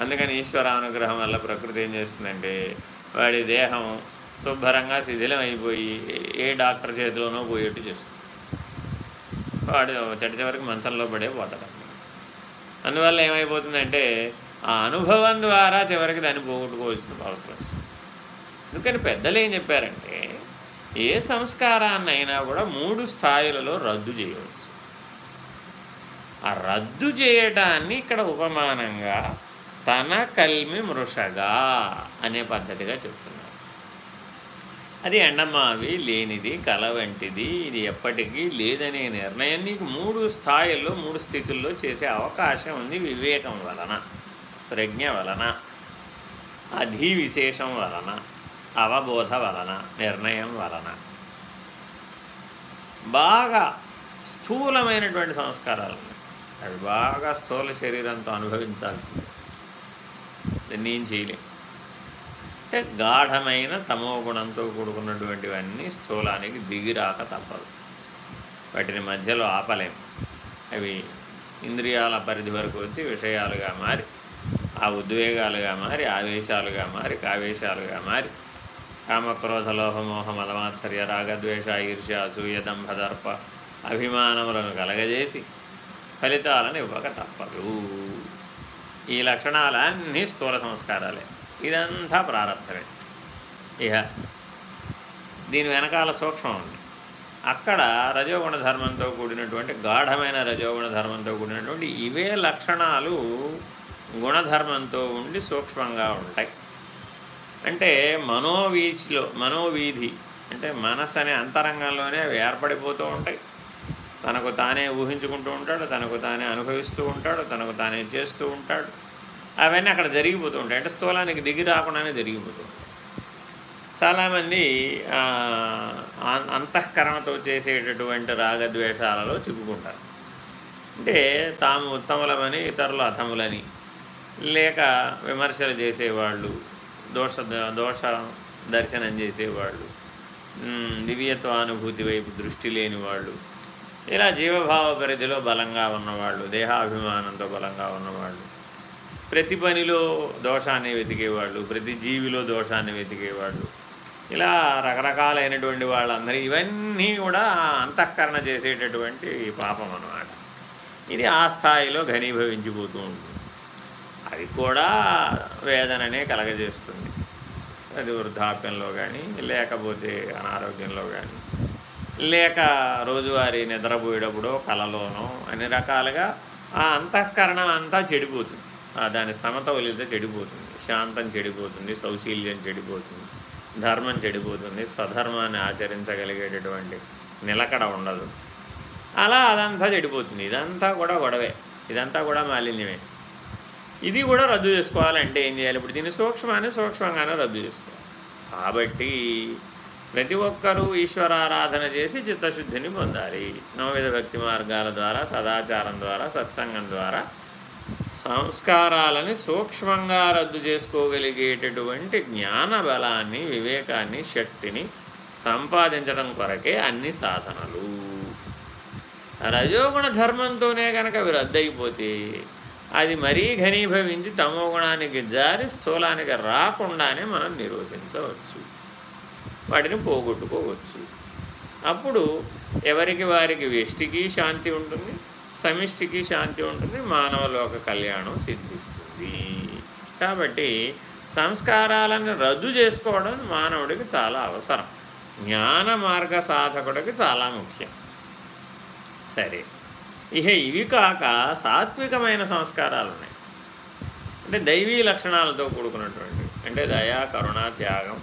Speaker 1: అందుకని ఈశ్వర అనుగ్రహం వల్ల ప్రకృతి ఏం చేస్తుందంటే వాడి దేహం శుభ్రంగా శిథిలం అయిపోయి ఏ డాక్టర్ చేతిలోనో పోయేట్టు చేస్తుంది. వాడు చెట్ట చివరికి మంచంలో పడే పోతాడు. అందువల్ల ఏమైపోతుందంటే ఆ అనుభవం ద్వారా చివరికి దాన్ని పోగొట్టుకోవాల్సిన అవసరం వస్తుంది. అందుకని పెద్దలు ఏం చెప్పారంటే ఏ సంస్కారాన్నైనా కూడా మూడు స్థాయిలలో రద్దు చేయవచ్చు. ఆ రద్దు చేయటాన్ని ఇక్కడ ఉపమానంగా తన కల్మి మృషగా అనే పద్ధతిగా చెప్తున్నారు. అది ఎండమావి లేనిది కల వంటిది ఇది ఎప్పటికీ లేదనే నిర్ణయం నీకు మూడు స్థాయిల్లో మూడు స్థితుల్లో చేసే అవకాశం ఉంది వివేకం వలన ప్రజ్ఞ వలన అధి విశేషం వలన. అవబోధ వలన నిర్ణయం వలన. బాగా స్థూలమైనటువంటి సంస్కారాలు అవి బాగా స్థూల శరీరంతో అనుభవించాల్సింది. దీన్ని ఏం చేయలేం అంటే గాఢమైన తమో గుణంతో కూడుకున్నటువంటివన్నీ స్థూలానికి దిగిరాక తప్పదు. వాటిని మధ్యలో ఆపలేం. అవి ఇంద్రియాల పరిధి వరకు వచ్చి విషయాలుగా మారి ఆ ఉద్వేగాలుగా మారి ఆవేశాలుగా మారి కావేశాలుగా మారి కామక్రోధ లోహమోహ మదమాత్సర్య రాగద్వేష ఈర్ష్య అసూయ దంభదర్ప అభిమానములను కలగజేసి ఫలితాలను ఇవ్వక తప్పదు. ఈ లక్షణాలన్నీ స్థూల సంస్కారాలే. ఇదంతా ప్రారంభమే. ఇహ దీని వెనకాల సూక్ష్మం ఉంది. అక్కడ రజోగుణ ధర్మంతో కూడినటువంటి గాఢమైన రజోగుణ ధర్మంతో కూడినటువంటి ఇవే లక్షణాలు గుణధర్మంతో ఉండి సూక్ష్మంగా ఉంటాయి. అంటే మనోవీచిలో మనోవీధి అంటే మనసు అనే అంతరంగంలోనే అవి ఏర్పడిపోతూ ఉంటాయి. తనకు తానే ఊహించుకుంటూ ఉంటాడు తనకు తానే అనుభవిస్తూ ఉంటాడు తనకు తానే చేస్తూ ఉంటాడు. అవన్నీ అక్కడ జరిగిపోతూ ఉంటాయి. అంటే స్థూలానికి దిగి రాకుండానే జరిగిపోతూ ఉంటాయి. చాలామంది అంతఃకరణతో చేసేటటువంటి రాగద్వేషాలలో చిక్కుకుంటారు. అంటే తాము ఉత్తములమని ఇతరులు అధములని లేక విమర్శలు చేసేవాళ్ళు దోష దోష దర్శనం చేసేవాళ్ళు. దివ్యత్వానుభూతి వైపు దృష్టి లేని వాళ్ళు ఇలా జీవభావ పరిధిలో బలంగా ఉన్నవాళ్ళు దేహాభిమానంతో బలంగా ఉన్నవాళ్ళు. ప్రతి పనిలో దోషాన్ని వెతికేవాళ్ళు ప్రతి జీవిలో దోషాన్ని వెతికేవాళ్ళు. ఇలా రకరకాలైనటువంటి వాళ్ళందరూ ఇవన్నీ కూడా అంతఃకరణ చేసేటటువంటి పాపం అన్నమాట ఇది ఆ స్థాయిలో ఘనీభవించిపోతూ ఉంటుంది. అది కూడా వేదననే కలగజేస్తుంది. అది వృద్ధాప్యంలో కానీ లేకపోతే అనారోగ్యంలో కానీ లేక రోజువారీ నిద్రపోయేటప్పుడు కలలోనో అన్ని రకాలుగా ఆ అంతఃకరణం అంతా చెడిపోతుంది. దాని సమతౌల్యత చెడిపోతుంది. శాంతం చెడిపోతుంది సౌశీల్యం చెడిపోతుంది ధర్మం చెడిపోతుంది స్వధర్మాన్ని ఆచరించగలిగేటటువంటి నిలకడ ఉండదు. అలా అదంతా చెడిపోతుంది. ఇదంతా కూడా గొడవే. ఇదంతా కూడా మాలిన్యమే. ఇది కూడా రద్దు చేసుకోవాలంటే ఏం చేయాలి? ఇప్పుడు దీన్ని సూక్ష్మాన్ని సూక్ష్మంగానే రద్దు చేసుకోవాలి. కాబట్టి ప్రతి ఒక్కరూ ఈశ్వరారాధన చేసి చిత్తశుద్ధిని పొందాలి. నవవిధ భక్తి మార్గాల ద్వారా సదాచారం ద్వారా సత్సంగం ద్వారా సంస్కారాలని సూక్ష్మంగా రద్దు చేసుకోగలిగేటటువంటి జ్ఞాన బలాన్ని వివేకాన్ని శక్తిని సంపాదించడం కొరకే అన్ని సాధనలు. రజోగుణ ధర్మంతోనే కనుక అవి రద్దయిపోతే అది మరీ ఘనీభవించి తమోగుణానికి జారి స్థూలానికి రాకుండానే మనం నిరోధించవచ్చు. వాటిని పోగొట్టుకోవచ్చు. అప్పుడు ఎవరికి వారికి వెష్టికి శాంతి ఉంటుంది సమిష్టికి శాంతి ఉంటుంది మానవలోక కళ్యాణం సిద్ధిస్తుంది. కాబట్టి సంస్కారాలను రద్దు చేసుకోవడం మానవుడికి చాలా అవసరం. జ్ఞాన మార్గ సాధకుడికి చాలా ముఖ్యం. సరే. ఇహ ఇవి కాక సాత్వికమైన సంస్కారాలు ఉన్నాయి. అంటే దైవీ లక్షణాలతో కూడుకున్నటువంటి అంటే దయా కరుణ త్యాగం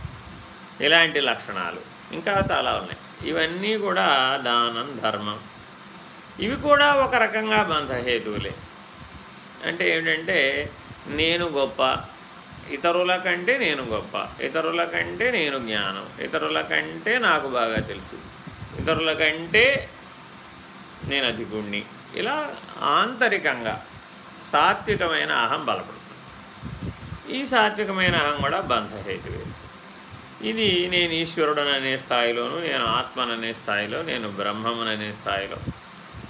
Speaker 1: ఇలాంటి లక్షణాలు ఇంకా చాలా ఉన్నాయి. ఇవన్నీ కూడా దానం ధర్మం. ఇవి కూడా ఒక రకంగా బంధహేతువులే. అంటే ఏమిటంటే నేను గొప్ప ఇతరుల కంటే నేను గొప్ప ఇతరుల కంటే నేను జ్ఞానం ఇతరుల కంటే నాకు బాగా తెలుసు ఇతరుల కంటే నేను అధికుణ్ణి ఇలా ఆంతరికంగా సాత్వికమైన అహం బలపడుతుంది. ఈ సాత్వికమైన అహం కూడా బంధహేతువే. ఇది నేను ఈశ్వరుడననే స్థాయిలోను నేను ఆత్మననే స్థాయిలో నేను బ్రహ్మముననే స్థాయిలో.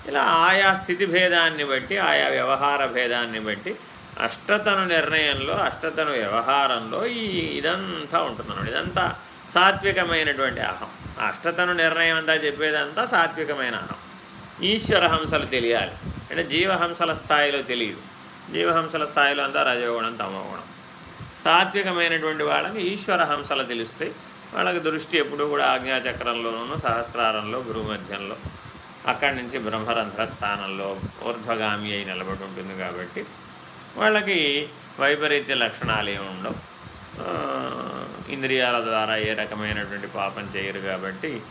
Speaker 1: ఇలా ఆయా స్థితి భేదాన్ని బట్టి ఆయా వ్యవహార భేదాన్ని బట్టి అష్టతను నిర్ణయంలో అష్టతను వ్యవహారంలో ఈ ఇదంతా ఉంటుందన్నమాట. ఇదంతా సాత్వికమైనటువంటి అహం. అష్టతను నిర్ణయం అంతా చెప్పేదంతా సాత్వికమైన అహం. ఈశ్వర హంసలు తెలియాలి. అంటే జీవహంసల స్థాయిలో తెలియదు. జీవహంసల స్థాయిలో అంతా రజోగుణం తమోగుణం. సాత్వికమైనటువంటి వాళ్ళకి ఈశ్వర హంసలు తెలుస్తాయి. వాళ్ళకి దృష్టి ఎప్పుడూ కూడా ఆజ్ఞాచక్రంలోనూ సహస్రారంలో గురుమధ్యంలో అక్కడి నుంచి బ్రహ్మరంధ్ర స్థానంలో ఊర్ధ్వగామి అయి నిలబడి ఉంటుంది కాబట్టి వాళ్ళకి వైపరీత్య లక్షణాలు ఏమి ఉండవు. ఇంద్రియాల ద్వారా ఏ రకమైనటువంటి పాపం చేయరు కాబట్టి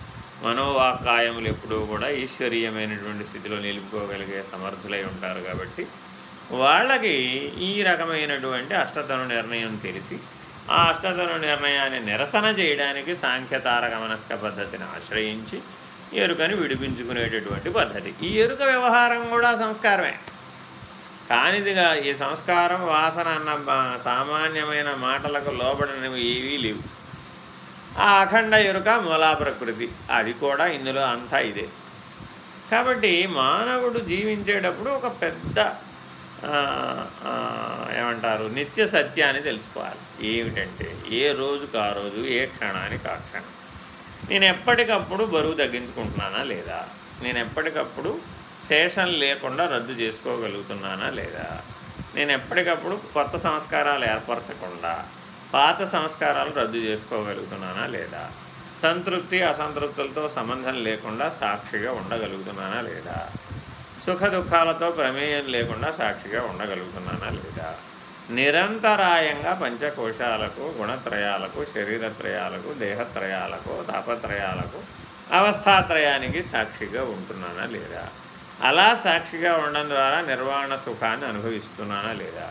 Speaker 1: మనోవాకాయములు ఎప్పుడూ కూడా ఈశ్వరీయమైనటువంటి స్థితిలో నిలుపుకోగలిగే సమర్థులై ఉంటారు కాబట్టి వాళ్ళకి ఈ రకమైనటువంటి అష్టతను నిర్ణయం తెలిసి ఆ అష్టతను నిర్ణయాన్ని నిరసన చేయడానికి సాంఖ్యతారక మనస్క పద్ధతిని ఆశ్రయించి ఎరుకని విడిపించుకునేటటువంటి పద్ధతి. ఈ ఎరుక వ్యవహారం కూడా సంస్కారమే. కానిదిగా ఈ సంస్కారం వాసన అన్న సామాన్యమైన మాటలకు లోబడినవి ఏవీ లేవు. ఆ అఖండ ఎరుక మూలా ప్రకృతి. అది కూడా ఇందులో అంతా ఇదే. కాబట్టి మానవుడు జీవించేటప్పుడు ఒక పెద్ద ఏమంటారు నిత్య సత్యాన్ని తెలుసుకోవాలి. ఏమిటంటే ఏ రోజుకు ఆ రోజు ఏ క్షణానికి ఆ క్షణం. నేను ఎప్పటికప్పుడు బరువు తగ్గించుకుంటున్నానా లేదా? నేను ఎప్పటికప్పుడు శేషం లేకుండా రద్దు చేసుకోగలుగుతున్నానా లేదా? నేను ఎప్పటికప్పుడు కొత్త సంస్కారాలు ఏర్పరచకుండా పాత సంస్కారాలు రద్దు చేసుకోగలుగుతున్నానా లేదా? సంతృప్తి అసంతృప్తులతో సంబంధం లేకుండా సాక్షిగా ఉండగలుగుతున్నానా లేదా? సుఖ దుఃఖాలతో ప్రమేయం లేకుండా సాక్షిగా ఉండగలుగుతున్నానా లేదా? నిరంతరాయంగా పంచకోశాలకు గుణత్రయాలకు శరీరత్రయాలకు దేహత్రయాలకు తాపత్రయాలకు అవస్థాత్రయానికి సాక్షిగా ఉంటున్నానా లేదా? అలా సాక్షిగా ఉండడం ద్వారా నిర్వహణ సుఖాన్ని అనుభవిస్తున్నానా లేదా?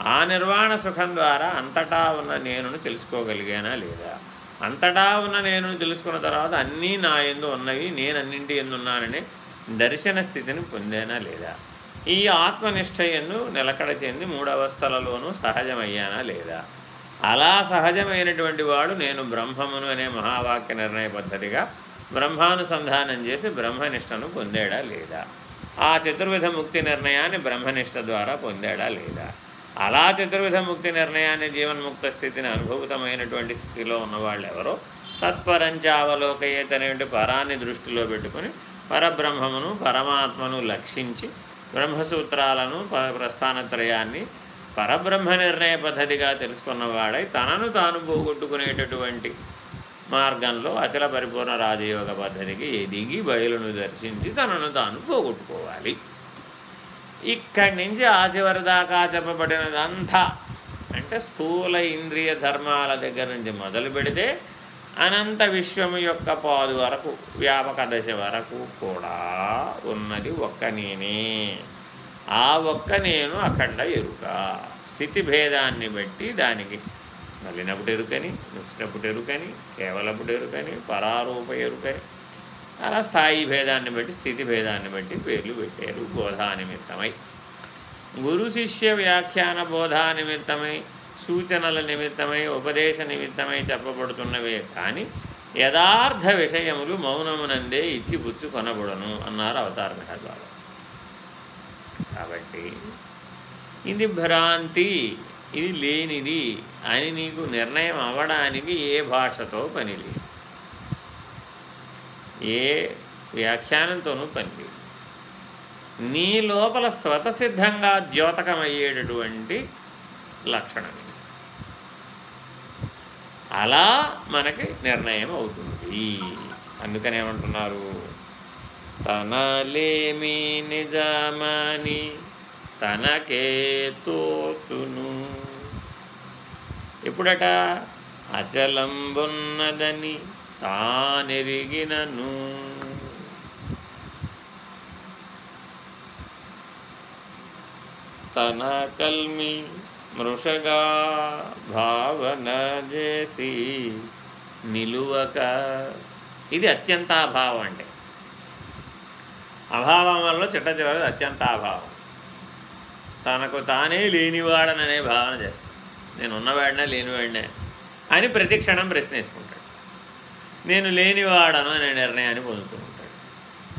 Speaker 1: ఆ నిర్వాణ సుఖం ద్వారా అంతటా ఉన్న నేనును తెలుసుకోగలిగానా లేదా? అంతటా ఉన్న నేనును తెలుసుకున్న తర్వాత అన్నీ నా ఎందు ఉన్నవి నేను అన్నింటి ఎందు ఉన్నాననే దర్శన స్థితిని పొందానా లేదా? ఈ ఆత్మనిష్ట ఎందు నిలకడ చెంది మూడవస్థలలోనూ సహజమయ్యానా లేదా? అలా సహజమైనటువంటి వాడు నేను బ్రహ్మమును అనే మహావాక్య నిర్ణయ పద్ధతిగా బ్రహ్మానుసంధానం చేసి బ్రహ్మనిష్టను పొందాడా లేదా? ఆ చతుర్విధ ముక్తి నిర్ణయాన్ని బ్రహ్మనిష్ట ద్వారా పొందాడా లేదా? అలా చతుర్విధ ముక్తి నిర్ణయాన్ని జీవన్ముక్త స్థితిని అనుభూతమైనటువంటి స్థితిలో ఉన్నవాళ్ళు ఎవరో తత్పరంచావలోకయేతనేటువంటి పరాన్ని దృష్టిలో పెట్టుకుని పరబ్రహ్మమును పరమాత్మను లక్షించి బ్రహ్మసూత్రాలను ప్రస్థానత్రయాన్ని పరబ్రహ్మ నిర్ణయ పద్ధతిగా తెలుసుకున్నవాడై తనను తాను పోగొట్టుకునేటటువంటి మార్గంలో అచల పరిపూర్ణ రాజయోగ పద్ధతికి ఎదిగి బయలును దర్శించి తనను తాను పోగొట్టుకోవాలి. ఇక్కడి నుంచి ఆ చివరి దాకా చెప్పబడినదంతా అంటే స్థూల ఇంద్రియ ధర్మాల దగ్గర నుంచి మొదలు పెడితే అనంత విశ్వము యొక్క పాదు వరకు వ్యాపక దశ వరకు కూడా ఉన్నది ఒక్క నేనే. ఆ ఒక్క నేను అఖండ ఎరుక. స్థితి భేదాన్ని బట్టి దానికి నలినప్పుడు ఎరుకని నృష్టినప్పుడు ఎరుకని కేవలప్పుడు ఎరుకని పరారూప ఎరుకని అలా స్థాయి భేదాన్ని బట్టి స్థితి భేదాన్ని బట్టి పేర్లు పెట్టారు. బోధా నిమిత్తమై. గురు శిష్య వ్యాఖ్యాన బోధా నిమిత్తమై సూచనల నిమిత్తమై ఉపదేశ నిమిత్తమై చెప్పబడుతున్నవే కానీ యథార్థ విషయములు మౌనమునందే ఇచ్చి పుచ్చు కొనబడను అన్నారు అవతార మహాబాబు కాబట్టి ఇది భ్రాంతి ఇది లేనిది అని నీకు నిర్ణయం అవ్వడానికి ఏ భాషతో పని లేదు. ఏ వ్యాఖ్యానంతోనూ పని నీ లోపల స్వతసిద్ధంగా ద్యోతకమయ్యేటటువంటి లక్షణం అలా మనకి నిర్ణయం అవుతుంది. అందుకని ఏమంటున్నారు? తనలేమి నిజమని తనకే తోచును. ఎప్పుడట? అచలంబున్నదని తానెరిగినను. తన కల్మి మృషగా భావన చేసి నిలువక. ఇది అత్యంత అభావం అంటే అభావం వల్ల చిట్ట చివరి అత్యంతాభావం. తనకు తానే లేనివాడననే భావన చేస్తాడు నేను ఉన్నవాడినా లేనివాడినే అని ప్రతి క్షణం నేను లేనివాడను అనే నిర్ణయాన్ని పొందుతూ ఉంటాడు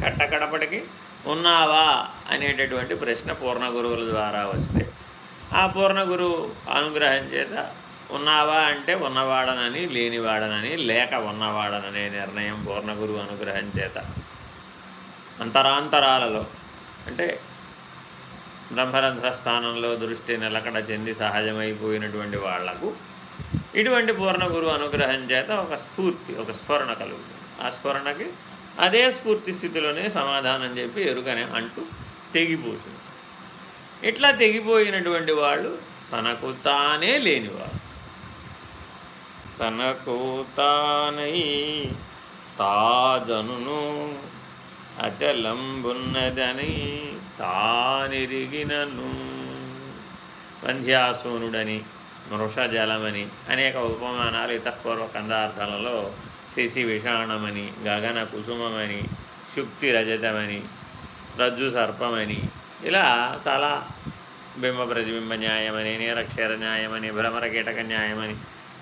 Speaker 1: కట్టకడపటికి ఉన్నావా అనేటటువంటి ప్రశ్న పూర్ణ గురువుల ద్వారా వస్తే ఆ పూర్ణ గురువు అనుగ్రహం చేత ఉన్నావా అంటే ఉన్నవాడనని లేనివాడనని లేక ఉన్నవాడననే నిర్ణయం పూర్ణ గురువు అనుగ్రహం చేత. అంతరాంతరాలలో అంటే బ్రహ్మరంధ్ర స్థానంలో దృష్టి నిలకడ చెంది సహజమైపోయినటువంటి వాళ్ళకు ఇటువంటి పూర్ణ గురువు అనుగ్రహం చేత ఒక స్ఫూర్తి ఒక స్ఫురణ కలుగుతుంది. ఆ స్ఫురణకి అదే స్ఫూర్తి స్థితిలోనే సమాధానం చెప్పి ఎరుకనే అంటూ తెగిపోతుంది. ఇట్లా తెగిపోయినటువంటి వాళ్ళు తనకు తానే లేనివాడు తనకు తానై తాజనును అచలంబున్నదని తానిరిగినను. వంధ్యాసూనుడని మృషజలమని అనేక ఉపమానాలు ఇతపూర్వ కందార్థాలలో శశి విషాణమని గగన కుసుమమని శుక్తి రజతమని రజ్జు సర్పమని ఇలా చాలా బింబ ప్రతిబింబ న్యాయమని నీరక్షర న్యాయమని భ్రమర కీటక న్యాయమని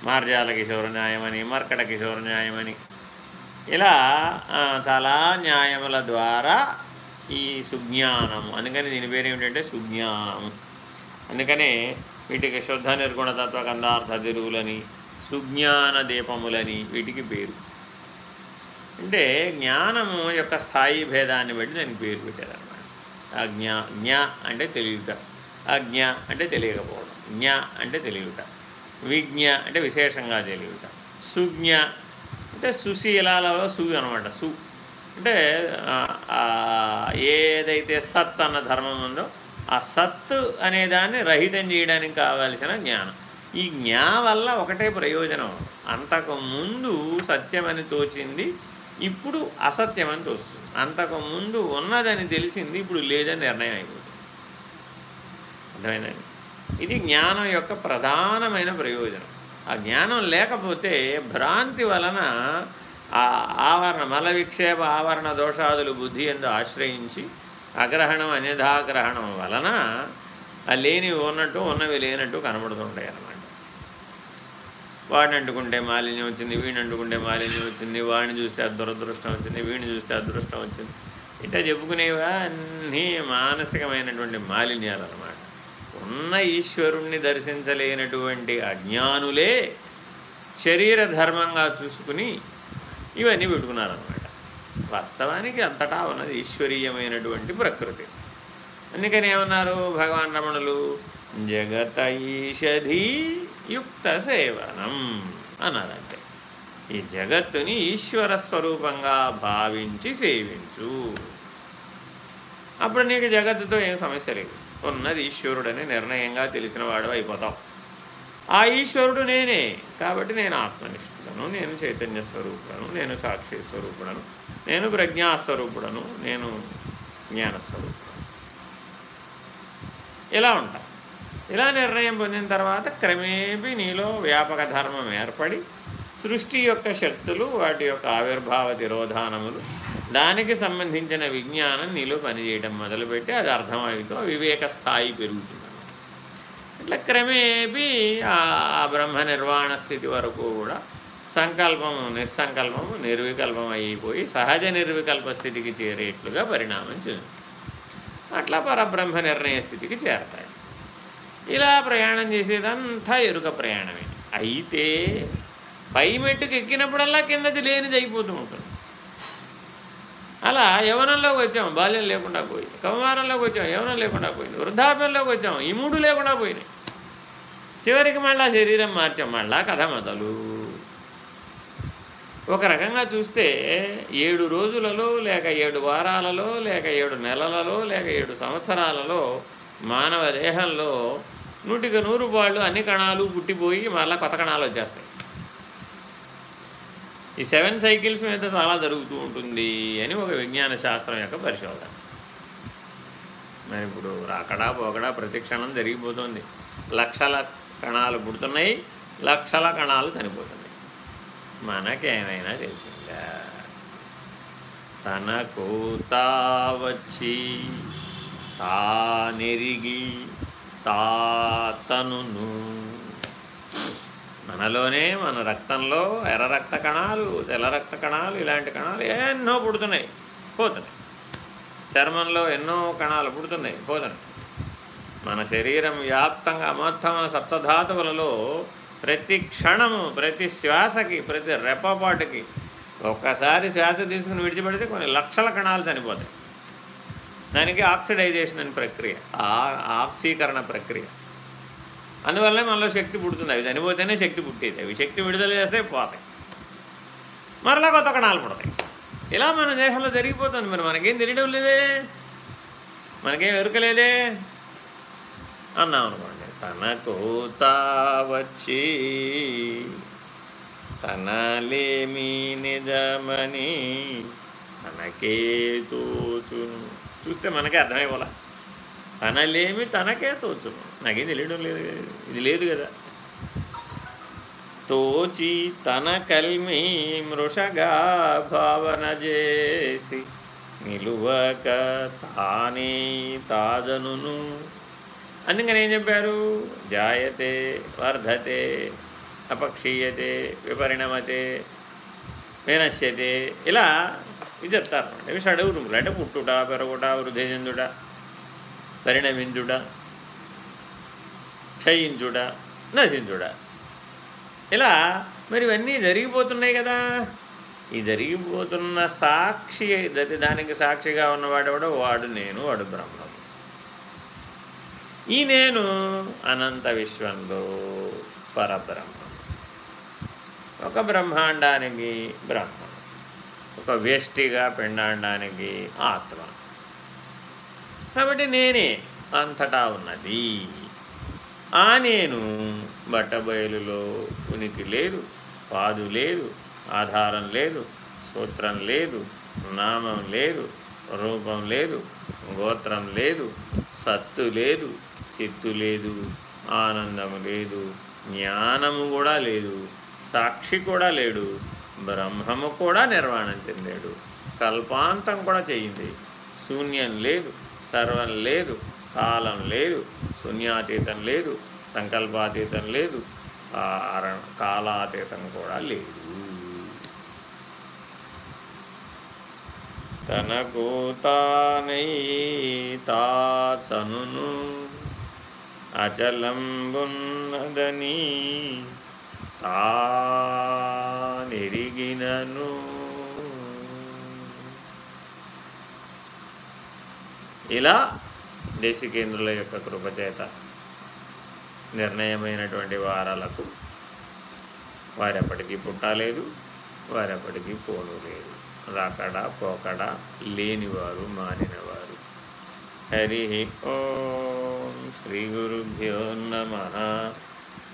Speaker 1: మార్జాల కిశోర న్యాయమని మర్కట కిశోర న్యాయమని ఇలా చాలా న్యాయముల ద్వారా ఈ సుజ్ఞానం అందుకని దీని పేరు ఏమిటంటే సుజ్ఞానం అందుకనే వీటికి శుద్ధ నిర్గుణతత్వ గంధార్థ తిరుగులని సుజ్ఞాన దీపములని వీటికి పేరు. అంటే జ్ఞానము యొక్క స్థాయి భేదాన్ని బట్టి దానికి పేరు పెట్టారనమాట అజ్ఞ జ్ఞ అంటే తెలియట అజ్ఞ అంటే తెలియకపోవడం జ్ఞ అంటే తెలియట విజ్ఞ అంటే విశేషంగా తెలియట సుజ్ఞ అంటే సుశీలాలలో సు అనమాట సు. అంటే ఏదైతే సత్ అన్న ధర్మం ఉందో ఆ సత్ అనే దాన్ని రహితం చేయడానికి కావలసిన జ్ఞానం. ఈ జ్ఞా వల్ల ఒకటే ప్రయోజనం. అంతకు ముందు సత్యమని తోచింది ఇప్పుడు అసత్యమని తోస్తుంది. అంతకు ముందు ఉన్నదని తెలిసింది ఇప్పుడు లేదని నిర్ణయం అయిపోతుంది. అర్థమైందండి? ఇది జ్ఞానం యొక్క ప్రధానమైన ప్రయోజనం. ఆ జ్ఞానం లేకపోతే భ్రాంతి వలన ఆ ఆవరణ మల విక్షేప ఆవరణ దోషాదులు బుద్ధి ఎందు ఆశ్రయించి అగ్రహణం అన్యథాగ్రహణం వలన ఆ లేనివి ఉన్నట్టు ఉన్నవి లేనట్టు కనబడుతుంటాయి అన్నమాట. వాడిని అంటుకుంటే మాలిన్యం వచ్చింది వీడిని అంటుకుంటే మాలిన్యం వచ్చింది వాడిని చూస్తే దురదృష్టం వచ్చింది వీడిని చూస్తే అదృష్టం వచ్చింది. ఇట్లా చెప్పుకునేవా? అన్నీ మానసికమైనటువంటి మాలిన్యాలు అన్నమాట. ఉన్న ఈశ్వరుణ్ణి దర్శించలేనటువంటి అజ్ఞానులే శరీర ధర్మంగా చూసుకుని ఇవన్నీ పెట్టుకున్నారన్నమాట. వాస్తవానికి అంతటా ఉన్నది ఈశ్వరీయమైనటువంటి ప్రకృతి. అందుకని ఏమన్నారు భగవాన్ రమణులు? జగత ఈషధీ యుక్త సేవనం అన్నారంటే. ఈ జగత్తుని ఈశ్వర స్వరూపంగా భావించి సేవించు. అప్పుడు నీకు జగత్తుతో ఏం సమస్య లేదు. ఉన్నది ఈశ్వరుడని నిర్ణయంగా తెలిసిన వాడు అయిపోతావు ఆ ఈశ్వరుడు నేనే. కాబట్టి నేను ఆత్మనిష్ఠుడను నేను చైతన్య స్వరూపుడను నేను సాక్షి స్వరూపుడను నేను ప్రజ్ఞాస్వరూపుడను నేను జ్ఞానస్వరూపుడను ఇలా ఉంటా. ఇలా నిర్ణయం పొందిన తర్వాత క్రమేపీ నీలో వ్యాపక ధర్మం ఏర్పడి సృష్టి యొక్క శక్తులు వాటి యొక్క ఆవిర్భావ తిరోధానములు దానికి సంబంధించిన విజ్ఞానం నీలో పనిచేయడం మొదలుపెట్టి అది అర్థమవుతూ వివేక స్థాయి పెరుగుతుంది. ఇట్లా క్రమేపీ ఆ బ్రహ్మ నిర్వాణ స్థితి వరకు కూడా సంకల్పము నిస్సంకల్పము నిర్వికల్పం అయిపోయి సహజ నిర్వికల్ప స్థితికి చేరేట్లుగా పరిణామం చెంది. అట్లా పరబ్రహ్మ నిర్ణయ స్థితికి చేరతాయి. ఇలా ప్రయాణం చేసేదంతా ఎరుక ప్రయాణమే. అయితే పై మెట్టుకు ఎక్కినప్పుడల్లా కిందది లేనిది అయిపోతూ ఉంటుంది. అలా యవనంలోకి వచ్చాం బాల్యం లేకుండా పోయింది కౌమారంలోకి వచ్చాం యవనం లేకుండా పోయింది వృద్ధాప్యంలోకి వచ్చాం ఈ మూడు లేకుండా పోయినాయి. చివరికి మళ్ళా శరీరం మార్చాం మళ్ళా కథ మొదలు. ఒక రకంగా చూస్తే ఏడు రోజులలో లేక ఏడు వారాలలో లేక ఏడు నెలలలో లేక ఏడు సంవత్సరాలలో మానవ దేహంలో నూటికి నూరు పాళ్ళు అన్ని కణాలు పుట్టిపోయి మళ్ళీ కొత్త కణాలు వచ్చేస్తాయి. ఈ సెవెన్ సైకిల్స్ మీద చాలా జరుగుతూ ఉంటుంది అని ఒక విజ్ఞాన శాస్త్రం యొక్క పరిశోధన. మరి ఇప్పుడు రాకడా పోకడా ప్రతిక్షణం జరిగిపోతుంది. లక్షల కణాలు పుడుతున్నాయి లక్షల కణాలు చనిపోతున్నాయి. మనకేమైనా తెలిసిందా? తనకు తావచ్చి తానెరిగి తాచనును మనలోనే మన రక్తంలో ఎర్ర రక్త కణాలు తెల్ల రక్త కణాలు ఇలాంటి కణాలు ఎన్నో పుడుతున్నాయి పోతున్నాయి. చర్మంలో ఎన్నో కణాలు పుడుతున్నాయి పోతున్నాయి. మన శరీరం వ్యాప్తంగా మొత్తం సప్తధాతువులలో ప్రతి క్షణము ప్రతి శ్వాసకి ప్రతి రెప్పపాటుకి ఒక్కసారి శ్వాస తీసుకుని విడిచిపెడితే కొన్ని లక్షల కణాలు చనిపోతాయి. దానికి ఆక్సిడైజేషన్ అనే ప్రక్రియ ఆక్సీకరణ ప్రక్రియ. అందువల్లనే మనలో శక్తి పుడుతుంది. అవి చనిపోతేనే శక్తి పుట్టేది. అవి శక్తి విడుదల చేస్తే పోతాయి. మరలా కొత్త కణాలు పుడతాయి. ఇలా మన దేహంలో జరిగిపోతుంది. మరి మనకేం తెలియడం లేదే? మనకేం ఎరుకలేదే అన్నాం అనుకోండి. తనకు తావచ్చి తనలేమి నిజమని తనకే తోచును. చూస్తే మనకే అర్థమైపోలే? తనలేమి తనకే తోచును నాకేం తెలియడం లేదు. ఇది లేదు కదా. తోచి తన కల్మి మృషగా భావన చేసి నిలువక తానే తాజనును. అందుకని ఏం చెప్పారు? జాయతే వర్ధతే అపక్షీయతే విపరిణమతే వినశ్యతే. ఇలా ఇది చెప్తారు. ఇవి షడవురుములు అంటే పుట్టుట పెరగుట వృద్ధి చెందుట. పరిణమించుట క్షయించుట నశించుట. ఇలా మరి ఇవన్నీ జరిగిపోతున్నాయి కదా. ఈ జరిగిపోతున్న సాక్షి దానికి సాక్షిగా ఉన్నవాడు కూడా వాడు నేను వాడు బ్రహ్మం ఈ నేను అనంత విశ్వంలో పరబ్రహ్మం ఒక బ్రహ్మాండానికి బ్రహ్మం ఒక వ్యష్టిగా పిండాండానికి ఆత్మ కాబట్టి నేనే అంతటా ఉన్నది. ఆ నేను బట్టబయలులో ఉనికి లేదు పాదు లేదు ఆధారం లేదు సూత్రం లేదు నామం లేదు రూపం లేదు గోత్రం లేదు సత్తు లేదు చిత్తు లేదు ఆనందము లేదు జ్ఞానము కూడా లేదు సాక్షి కూడా లేడు బ్రహ్మము కూడా నిర్వాణం చెందాడు కల్పాంతం కూడా చేయింది శూన్యం లేదు సర్వం లేదు కాలం లేదు శూన్యాతీతం లేదు సంకల్పాతీతం లేదు కాలాతీతం కూడా లేదు. తనకు తానై తాచను అచలంబున్నదని తానెరిగినను ఇలా దేశికేంద్రుల యొక్క కృపచేత నిర్ణయమైనటువంటి వారాలకు వారెప్పటికీ పుట్టలేదు వారెప్పటికీ పోను లేదు. రాకడా పోకడ లేనివారు మానినవారు. హరి ఓం శ్రీ గురుభ్యో నమ.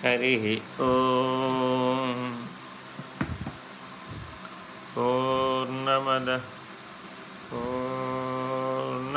Speaker 1: హరి ఓం. పూర్ణమద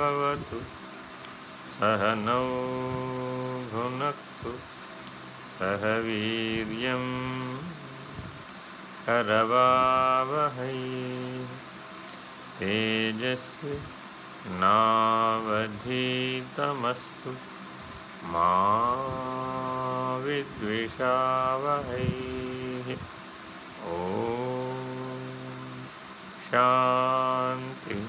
Speaker 1: सहनावतु सहनौ भुनक्तु। सह वीर्यं करवावहै। तेजस्वी नावधीतमस्तु। मा विद्विषावहैः। ॐ शान्ति।